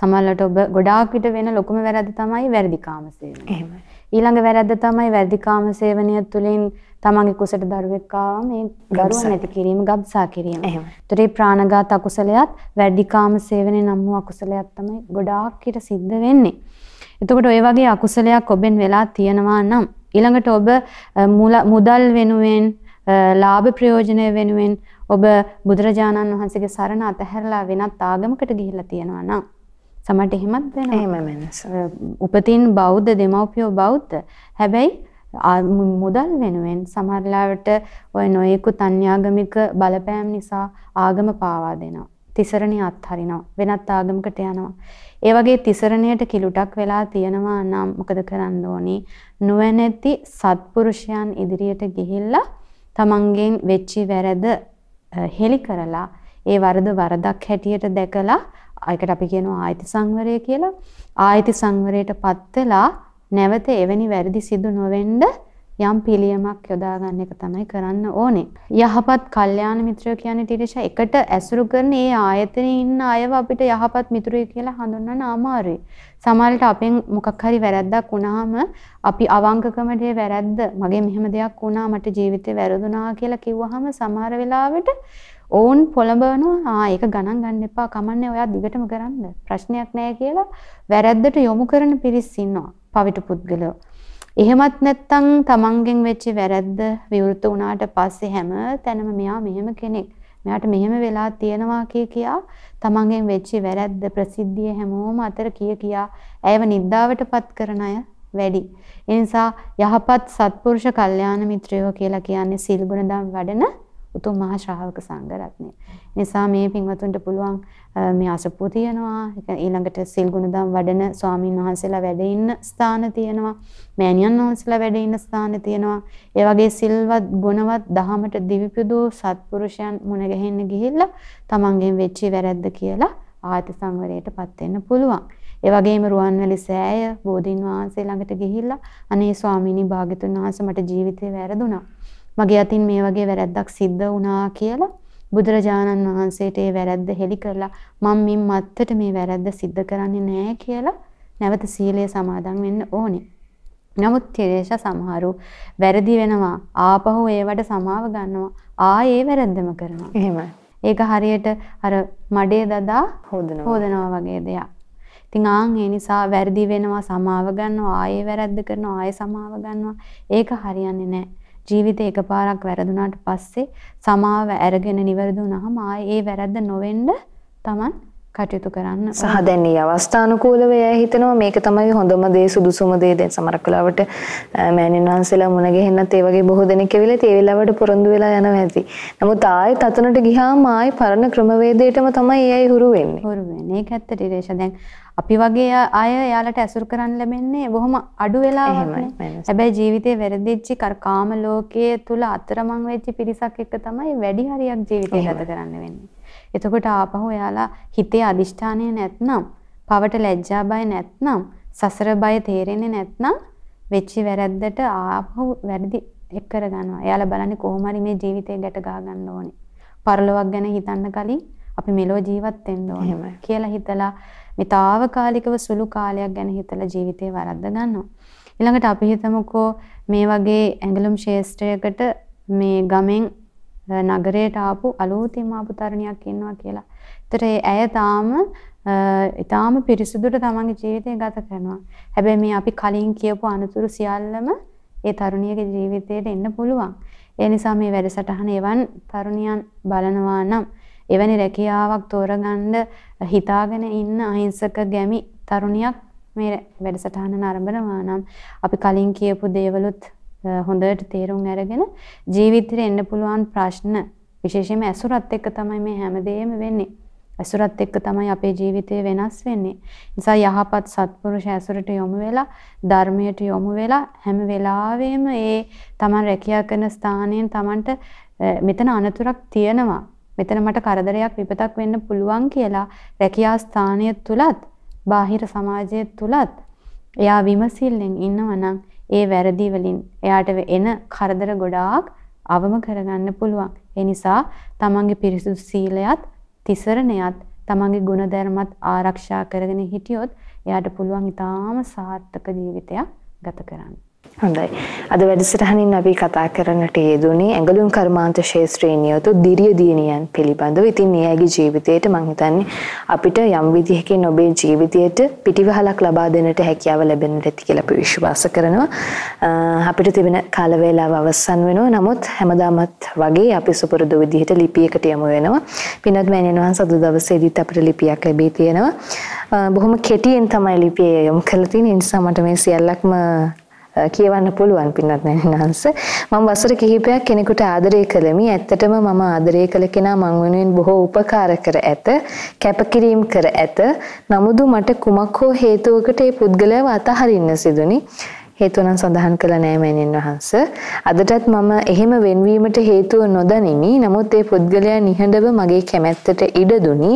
සමහරවිට ඔබ ගොඩාක් විට වෙන ලොකුම වැරද්ද තමයි වැරදිකාම සේවනය. එහෙමයි. ඊළඟ වැරද්ද තමයි වැරදිකාම සේවනය තුළින් තමන්ගේ කුසට දරුවෙක් ආවම මේ දරුවා නැති කිරීම ගබ්සා කිරීම. ඒතරේ ප්‍රාණඝාත අකුසලයක් වැඩිකාම සේවනයේ නම් වූ අකුසලයක් තමයි ගොඩාක් ඊට සිද්ධ වෙන්නේ. එතකොට ඔය වගේ අකුසලයක් ඔබෙන් වෙලා තියෙනවා නම් ඊළඟට ඔබ මුදල් වෙනුවෙන් ලාභ ප්‍රයෝජන වෙනුවෙන් ඔබ බුදුරජාණන් වහන්සේගේ සරණ අතහැරලා වෙනත් ආගමකට ගිහිල්ලා තියෙනවා නම් සමහරට එහෙමත් වෙනවා. උපතින් බෞද්ධ දෙමව්පියෝ බෞද්ධ. හැබැයි මුදල් වෙනුවෙන් සමහරලාවට ඔය නොයෙකුත් අන්‍යාගමික බලපෑම් නිසා ආගම පාවා දෙනවා. තිසරණිය අත්හරිනවා. වෙනත් ආගමකට යනවා. ඒ වගේ තිසරණයට කිලුටක් වෙලා තියෙනවා නම් මොකද කරන්න ඕනි? නුවණැති සත්පුරුෂයන් ඉදිරියට ගිහිල්ලා තමන්ගෙන් වෙච්චි වැරද හෙලි කරලා ඒ වරද වරදක් හැටියට දැකලා ඒකට අපි කියනවා ආයති සංවරය කියලා. ආයති සංවරයටපත් වෙලා නැවත එවැනි වැරදි සිදු නොවෙන්න යම් පිළියමක් යොදා ගන්න එක තමයි කරන්න ඕනේ. යහපත් කල්යාණ මිත්‍රයෝ කියන්නේ ටිරිෂා එකට ඇසුරු කරන ඒ ආයතනයේ ඉන්න අයව අපිට යහපත් මිතුරෙක් කියලා හඳුන්වන්න අමාරුයි. සමහරවිට අපෙන් මොකක් හරි වැරද්දක් වුණාම අපි අවංකකමට ඒ වැරද්ද මගේ මෙහෙම දෙයක් වුණා මට ජීවිතේ වැරදුනා කියලා කිව්වහම සමහර වෙලාවට ඔවුන් පොළඹවනවා ආ ඒක ගණන් ගන්න එපා කමන්නේ ඔයා දිගටම කරන්න ප්‍රශ්නයක් නැහැ කියලා වැරද්දට යොමු කරන පිරිස් ඉන්නවා. පවිට පුද්ගලයෝ. එහෙමත් නැත්නම් තමන්ගෙන් වෙච්ච වැරද්ද විවෘත වුණාට පස්සේ හැම තැනම මෙයා මෙහෙම කෙනෙක්. මෙයාට මෙහෙම වෙලා තියෙනවා කිය කියා තමන්ගෙන් වෙච්ච වැරද්ද ප්‍රසිද්ධිය හැමෝම අතර කිය කියා ඇයව නින්දාවටපත් කරන අය වැඩි. ඒ නිසා යහපත් සත්පුරුෂ කල්යාණ මිත්‍රයෝ කියලා කියන්නේ සිල් ගුණ දම් වඩන උතුම් මහා ශ්‍රාවක සංඝ රත්නය. නිසා මේ පින්වතුන්ට පුළුවන් මේ අසපුව තියෙනවා. ඊළඟට සිල් ගුණදම් වඩන ස්වාමින් වහන්සේලා වැඩ ඉන්න ස්ථාන තියෙනවා. මෑණියන් වහන්සේලා වැඩ ඉන්න ස්ථාන තියෙනවා. ඒ වගේ සිල්වත් ගුණවත් දහමට දිවිපිදු සත්පුරුෂයන් මුණ ගැහෙන්න ගිහිල්ලා තමන්ගෙන් වෙච්ච වැරද්ද කියලා ආයත සංවරයටපත් වෙන්න පුළුවන්. ඒ වගේම රුවන්වැලි සෑය බෝධින් වහන්සේ ළඟට ගිහිල්ලා අනේ ස්වාමීනි භාග්‍යතුන් වහන්සේ මට ජීවිතේ වැරදුනා. මගේ අතින් මේ වගේ වැරැද්දක් සිද්ධ වුණා කියලා බුදුරජාණන් වහන්සේට ඒ වැරැද්ද හෙළි කරලා මම මින් මත්තට මේ වැරැද්ද සිද්ධ කරන්නේ නැහැ කියලා නැවත සීලය සමාදන් වෙන්න ඕනේ. නමුත් තිරේෂ සමහරු වැරදි වෙනවා ආපහු ඒවට සමාව ගන්නවා ආයේ වැරද්දම කරනවා. එහෙමයි. ඒක හරියට අර මඩේ දදා හොදනවා හොදනවා වගේ දෙයක්. ඉතින් ආන් ඒ නිසා වැරදි වෙනවා සමාව ගන්නවා ආයේ වැරද්ද කරනවා ආයේ සමාව ගන්නවා. ඒක හරියන්නේ නැහැ. ජීවිතේ එකපාරක් වැරදුනාට පස්සේ සමාව අරගෙන නිවැරදි වුණාම ආයේ ඒ වැරද්ද නොවෙන්න Taman කටයුතු කරන්න සහ දැන් මේ අවස්ථානුකූලව එයා හිතනවා මේක තමයි හොඳම දේ සුදුසුම දේ දැන් සමහරක් වෙලාවට මෑණින් වහන්සේලා මුණ ගැහෙන්නත් ඒ වගේ බොහෝ දෙනෙක් ඇවිල්ලා ඒ වෙලාවට පොරොන්දු වෙලා යනවා ඇති. නමුත් ආයෙත් අතනට ගියාම ආයෙ පරණ ක්‍රමවේදයටම තමයි එයයි හුරු වෙන්නේ. හුරු වෙන්නේ. ඒක ඇත්තට ඉරේෂ දැන් අපි වගේ අය එයාලට ඇසුරු කරන්න ලැබෙන්නේ බොහොම අඩු වෙලාවක් හැබැයි ජීවිතේ වැරදිච්ච කාම ලෝකයේ තුල අතරමං වෙච්ච පිරිසක් එක්ක තමයි වැඩි හරියක් ජීවිතය ගත කරන්න වෙන්නේ. එතකොට ආපහු එයාලා හිතේ අදිෂ්ඨානය නැත්නම්, පවට ලැජ්ජා බය නැත්නම්, සසර බය තේරෙන්නේ නැත්නම් වෙච්ච වැරද්දට ආපහු වැරදි එක් කරගන්නවා. එයාලා බලන්නේ කොහොම හරි මේ ජීවිතේ ගැට ගහ ගන්න ඕනේ. පරලොවක් ගැන හිතන්න කලින් අපි මෙලෝ ජීවත් වෙන්න ඕනේ කියලා හිතලා මේ తాවකාලිකව සුළු කාලයක් ගැන හිතලා ජීවිතේ වරද්ද ගන්නවා. ඊළඟට අපි හිතමුකෝ මේ වගේ ඇඟලුම් ශේෂ්ත්‍රයකට මේ ගමෙන් නගරයට ආපු අලුතින්ම ආපු තරුණියක් ඉන්නවා කියලා. ඒතර ඇය තාම ඊටාම පිරිසුදුට තමන්ගේ ජීවිතය ගත කරනවා. හැබැයි මේ අපි කලින් කියපු අනතුරු සියල්ලම ඒ තරුණියගේ ජීවිතයට එන්න පුළුවන්. ඒ නිසා මේ වැඩසටහන එවන් තරුණියන් බලනවා නම් එවැනි රැකියාවක් තෝරගන්න හිතාගෙන ඉන්න අහිංසක ගැමි තරුණියක් මේ වැඩසටහන නරඹනවා නම් අපි කලින් කියපු දේවලුත් හොඳට තේරුම් අරගෙන ජීවිතේ එන්න පුළුවන් ප්‍රශ්න විශේෂයෙන්ම ඇසුරත් එක්ක තමයි මේ හැමදේම වෙන්නේ. ඇසුරත් එක්ක තමයි අපේ ජීවිතය වෙනස් වෙන්නේ. නිසා යහපත් සත්පුරුෂ ඇසුරට යොමු වෙලා ධර්මයට යොමු වෙලා හැම වෙලාවෙම ඒ Taman රැකියා කරන ස්ථානයෙන් Tamanට මෙතන අනතුරක් තියෙනවා. මෙතන මට කරදරයක් විපතක් වෙන්න පුළුවන් කියලා රැකියා ස්ථානය තුලත් බාහිර සමාජය තුලත් එයා විමසිල්ලෙන් ඉන්නවනම් ඒ වැරදි වලින් එයාට එන කරදර ගොඩාක් අවම කරගන්න පුළුවන්. ඒ නිසා තමන්ගේ පිරිසුදු සීලයත් තිසරණයත් තමන්ගේ ගුණධර්මත් ආරක්ෂා කරගෙන හිටියොත් එයාට පුළුවන් ඊටාම සාර්ථක ජීවිතයක් ගත කරන්න. හොඳයි. අද වැඩසටහනින් අපි කතා කරන්නට යෙදුනේ ඇඟලුම් කර්මාන්ත ශාස්ත්‍රයේ නියතු දිරිය දියණියන් පිළිබඳව. ඉතින් මේ අයගේ ජීවිතයට මම හිතන්නේ අපිට යම් විදිහකින් ඔබේ ජීවිතයට පිටිවහලක් ලබා දෙන්නට හැකියාව ලැබෙන්නට ඇති කියලා අපි විශ්වාස කරනවා. අපිට තිබෙන කාල වේලාව අවසන් වෙනවා. නමුත් හැමදාමත් වගේ අපි සුපුරුදු විදිහට ලිපියකට යමු වෙනවා. පින්වත් මෑණියන් වහන්සේ අද දවසේදීත් අපිට ලිපියක් ලැබී තියෙනවා. බොහොම කෙටියෙන් තමයි ලිපිය යොමු කරලා තියෙන්නේ. ඒ නිසා මට මේ සියල්ලක්ම කියවන්න පුළුවන් පින්වත් නැන්හංශ මම වසර කිහිපයක් කෙනෙකුට ආදරය කළෙමි. ඇත්තටම මම ආදරය කළ කෙනා මං වෙනුවෙන් බොහෝ උපකාර කර ඇත කැපකිරීම කර ඇත. නමුදු මට කුමක් හෝ හේතුවකට ඒ පුද්ගලයාව අතහරින්න සිදුනි. හේතුව නම් සඳහන් කළ නෑ මෑණියන් වහන්ස. අදටත් මම එහෙම වෙන්වීමට හේතුව නොදනිමි. නමුත් ඒ පුද්ගලයා නිහඬව මගේ කැමැත්තට ඉඩ දුනි.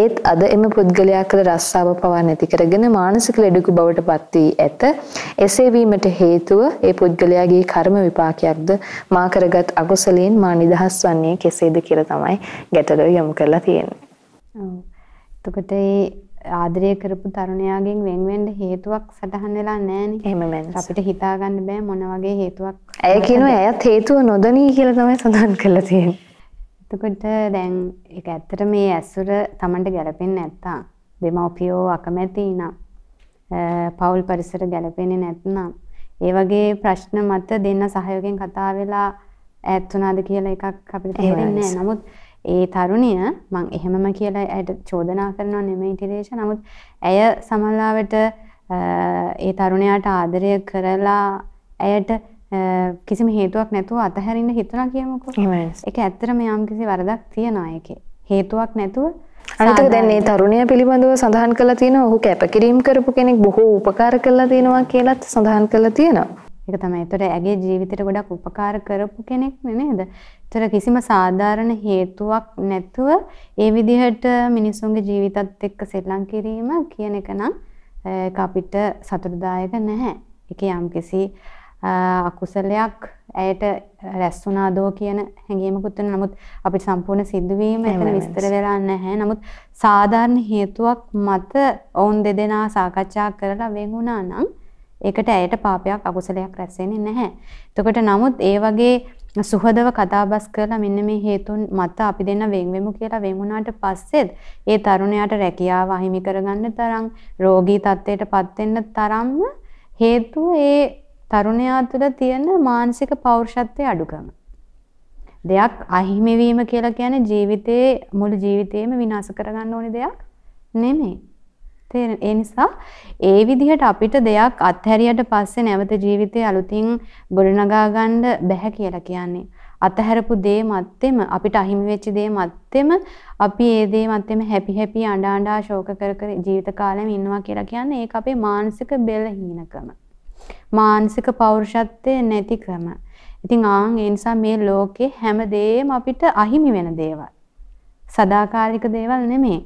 ඒත් අද එම පුද්ගලයා කළ රස්සාව පවා නැති කරගෙන මානසික ලෙඩකු බවට පත් වී ඇත. එසේ වීමට හේතුව ඒ පුද්ගලයාගේ කර්ම විපාකයක්ද මා කරගත් අකුසලයෙන් මා නිදහස් වන්නේ කෙසේද කියලා තමයි ගැටලුව යොමු කරලා තියෙන්නේ. ඔව්. එතකොට ආදරය කරපු තරුණයාගෙන් වෙන් වෙන්න හේතුවක් සටහන් වෙලා නැහනේ. එහෙමමයි. අපිට හිතා ගන්න බෑ මොන වගේ හේතුවක්. ඇය කියනවා එයත් හේතුව නොදනී කියලා තමයි සඳහන් කරලා තියෙන්නේ. එතකොට දැන් ඒක ඇත්තට මේ ඇසුර Tamanට ගැලපෙන්නේ නැත්තම් දෙමව්පියෝ අකමැති නම් පෞල් පරිසර ගැලපෙන්නේ නැත්නම් ඒ වගේ ප්‍රශ්න මත දෙන්න සහයෝගයෙන් කතා වෙලා වුණාද කියලා එකක් අපිට තේරෙන්නේ. නමුත් ඒ තරුණිය මං එහෙමම කියලා ඇයට චෝදනා කරනවා නෙමෙයි ටිරේෂ. නමුත් ඇය සමහරවිට ඒ තරුණයාට ආදරය කරලා ඇයට කිසිම හේතුවක් නැතුව අතහැරින්න හිතුණා කියමුකෝ. ඒක ඇත්තටම යම් කිසි වරදක් තියනවා ඒකේ. හේතුවක් නැතුව අනිතක දැන් මේ තරුණිය පිළිබඳව සඳහන් කරලා තියෙනවා ඔහු කැපකිරීම කරපු කෙනෙක් බොහෝ උපකාර කරලා තියෙනවා කියලත් සඳහන් කරලා තියෙනවා. ඒක තමයි. ඒතර ඇගේ ජීවිතේට ගොඩක් උපකාර කරපු කෙනෙක් නේද? ඒතර කිසිම සාධාරණ හේතුවක් නැතුව ඒ විදිහට මිනිසුන්ගේ ජීවිතත් එක්ක සෙල්ලම් කිරීම කියන එක නම් ඒක අපිට සතුටුදායක නැහැ. ඒකේ යම්කිසි අකුසලයක් ඇයට රැස් වුණාදෝ කියන හැඟීමකුත් වෙන නමුත් අපිට සම්පූර්ණ සිදුවීම එතන විස්තර වෙලා නැහැ. නමුත් සාධාරණ හේතුවක් මත ඔවුන් දෙදෙනා සාකච්ඡා කරලා වෙන් වුණා නම් ඒකට ඇයට පාපයක් අකුසලයක් රැස් වෙන්නේ නැහැ. එතකොට නමුත් ඒ වගේ සුහදව කතාබස් කරලා මෙන්න මේ හේතුන් මත අපි දෙන්න වෙන් වෙමු කියලා වෙන් වුණාට පස්සෙත් ඒ තරුණයාට රැකියාව අහිමි කරගන්න තරම් රෝගී තත්ත්වයටපත් වෙන්න තරම්ම හේතුව ඒ තරුණයා තුළ තියෙන මානසික පෞරුෂත්වයේ අඩුකම. දෙයක් අහිමි වීම කියලා කියන්නේ ජීවිතේ මුළු ජීවිතේම විනාශ කරගන්න ඕනේ දෙයක් නෙමෙයි. තේරෙන ඒ නිසා ඒ විදිහට අපිට දෙයක් අත්හැරියට පස්සේ නැවත ජීවිතේ අලුතින් ගොඩනගා ගන්න බැහැ කියලා කියන්නේ. අතහැරපු දේ මැත්තේම අපිට අහිමි වෙච්ච දේ මැත්තේම අපි ඒ දේ මැත්තේම හැපි හැපි අඬ අඬා ශෝක කර කර ජීවිත කාලෙම ඉන්නවා කියලා කියන්නේ ඒක අපේ මානසික බෙලහීනකම. මානසික පෞරුෂත්වයේ නැතිකම. ඉතින් ආන් ඒ නිසා මේ ලෝකේ හැමදේම අපිට අහිමි වෙන දේවල්. සදාකාලික දේවල් නෙමෙයි.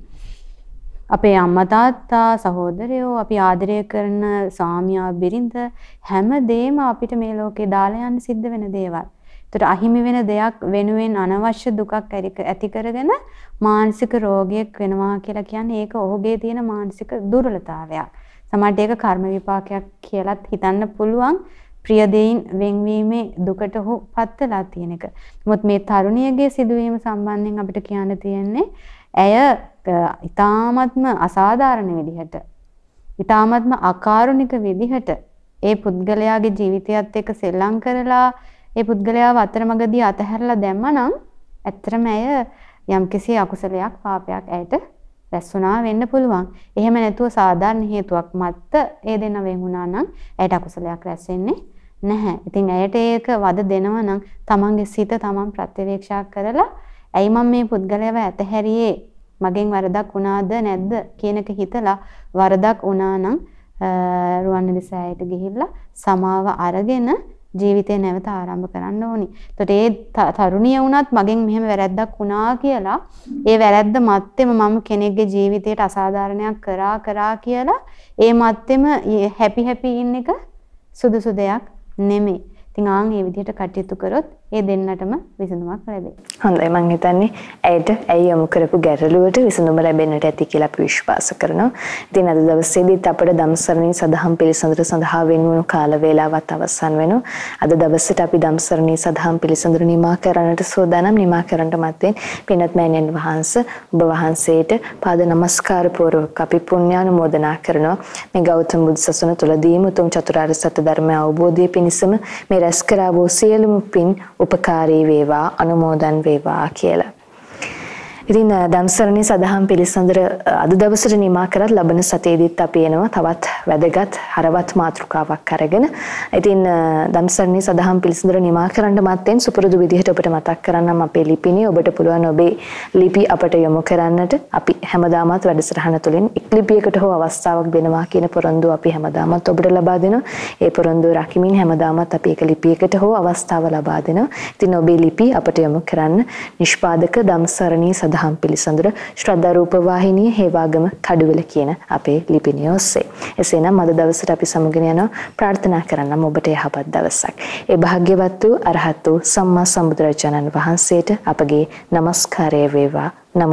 අපේ අම්මා තාත්තා සහෝදරයෝ අපි ආදරය කරන සාමියා බිරිඳ හැමදේම අපිට මේ ලෝකේ දාලා යන්න සිද්ධ වෙන දේවල්. ඒතර අහිමි වෙන දෙයක් වෙනුවෙන් අනවශ්‍ය දුකක් ඇති කරගෙන මානසික රෝගයක් වෙනවා කියලා කියන්නේ ඒක ඔහුගේ තියෙන මානසික දුර්වලතාවයක්. සමහරට ඒක කර්ම විපාකයක් කියලාත් හිතන්න පුළුවන්. ප්‍රිය දෙයින් වෙන්වීමේ දුකට ඔහු පත් වෙලා තියෙන එක. නමුත් මේ තරුණියගේ සිදුවීම සම්බන්ධයෙන් අපිට කියන්න තියෙන්නේ ඇය ඊ타මත්ම අසාධාරණ විදිහට ඊ타මත්ම අකාරුණික විදිහට ඒ පුද්ගලයාගේ ජීවිතයත් එක්ක සෙල්ලම් කරලා ඒ පුද්ගලයාව අතරමඟදී අතහැරලා දැම්මනම් ඇත්තටම ඇය යම්කිසි අකුසලයක් පාපයක් ඇයට රැස්ුණා වෙන්න පුළුවන්. එහෙම නැතුව සාධාරණ හේතුවක් මත ඒ දෙන්න වෙන් වුණා නම් ඇයට අකුසලයක් රැස් වෙන්නේ නැහැ. ඉතින් ඇයට ඒක වද දෙනවා නම් තමන්ගේ සිත තමන් ප්‍රත්‍යවේක්ෂා කරලා ඇයි මම මේ පුද්ගලයාව ඇතහැරියේ මගෙන් වරදක් වුණාද නැද්ද කියන එක හිතලා වරදක් වුණා නම් රුවන්වැලි සෑයට ගිහිල්ලා සමාව අරගෙන ජීවිතේ නැවත ආරම්භ කරන්න ඕනි. එතකොට ඒ තරුණිය වුණත් මගෙන් මෙහෙම වැරැද්දක් වුණා කියලා ඒ වැරැද්ද මත්තෙම මම කෙනෙක්ගේ ජීවිතයට අසාධාරණයක් කරා කරා කියලා ඒ මත්තෙම හැපි හැපි ඉන්න එක සුදුසු දෙයක් නෙමෙයි. ඉතින් ආන් මේ විදිහට කටයුතු කරොත් ඒ දෙන්නටම විසඳුමක් ලැබෙයි. හොඳයි මම හිතන්නේ ඇයට ඇයි යොමු කරපු ගැටලුවට විසඳුම ලැබෙන්නට ඇති කියලා අපි විශ්වාස කරනවා. ඉතින් අද දවසේදීත් අපේ ධම්සරණී සදහම් පිළිසඳර සඳහා වෙනුණු කාල වේලාවත් අවසන් වෙනවා. අද දවසේට අපි ධම්සරණී සදහම් පිළිසඳර නිමා කරන්නට සූදානම් නිමා කරන්නට මත්තෙන් පින්වත් මෑණියන් වහන්සේ ඔබ වහන්සේට පාද නමස්කාර පූර්වක අපි පුණ්‍යානුමෝදනා කරනවා. මේ ගෞතම බුදුසසුන තුලදීම උතුම් චතුරාර්ය සත්‍ය ධර්මය අවබෝධය පිණිසම මේ රැස් කරා වූ සියලුම පින් උපකාරී වේවා අනුමෝදන් වේවා කියලා. ඉතින් දම්සරණී සදහම් පිළිසඳර අද දවසට නිමා කරත් ලබන සතියේදීත් අපි එනවා තවත් වැදගත් හරවත් මාතෘකාවක් අරගෙන. ඉතින් දම්සරණී සදහම් පිළිසඳර නිමා කරන්න මත්තෙන් සුපුරුදු විදිහට ඔබට මතක් කරන්නම් අපේ ලිපිනේ ඔබට පුළුවන් ඔබේ ලිපි අපට යොමු කරන්නට අපි හැමදාමත් වැඩසටහන තුළින් එක් ලිපියකට හෝ අවස්ථාවක් දෙනවා කියන පොරොන්දුව අපි හැමදාමත් ඔබට ලබා දෙනවා. ඒ පොරොන්දුව රකිමින් හැමදාමත් අපි එක ලිපියකට හෝ අවස්ථාව ලබා දෙනවා. ඉතින් ඔබේ ලිපි අපට යොමු කරන්න නිෂ්පාදක දම්සරණී සදහම් දහම් පිළිසඳර ශ්‍රද්ධා රූප වාහිනිය හේවාගම කඩුවෙල කියන අපේ ලිපිණිය ඔස්සේ. එසේනම් අද දවසට අපි සමුගෙන යනවා ප්‍රාර්ථනා කරන්නම් ඔබට යහපත් දවසක්. ඒ භාග්‍යවත් වූ අරහත් වූ සම්මා සම්බුදුරජාණන් වහන්සේට අපගේ নমස්කාරය වේවා. නමෝ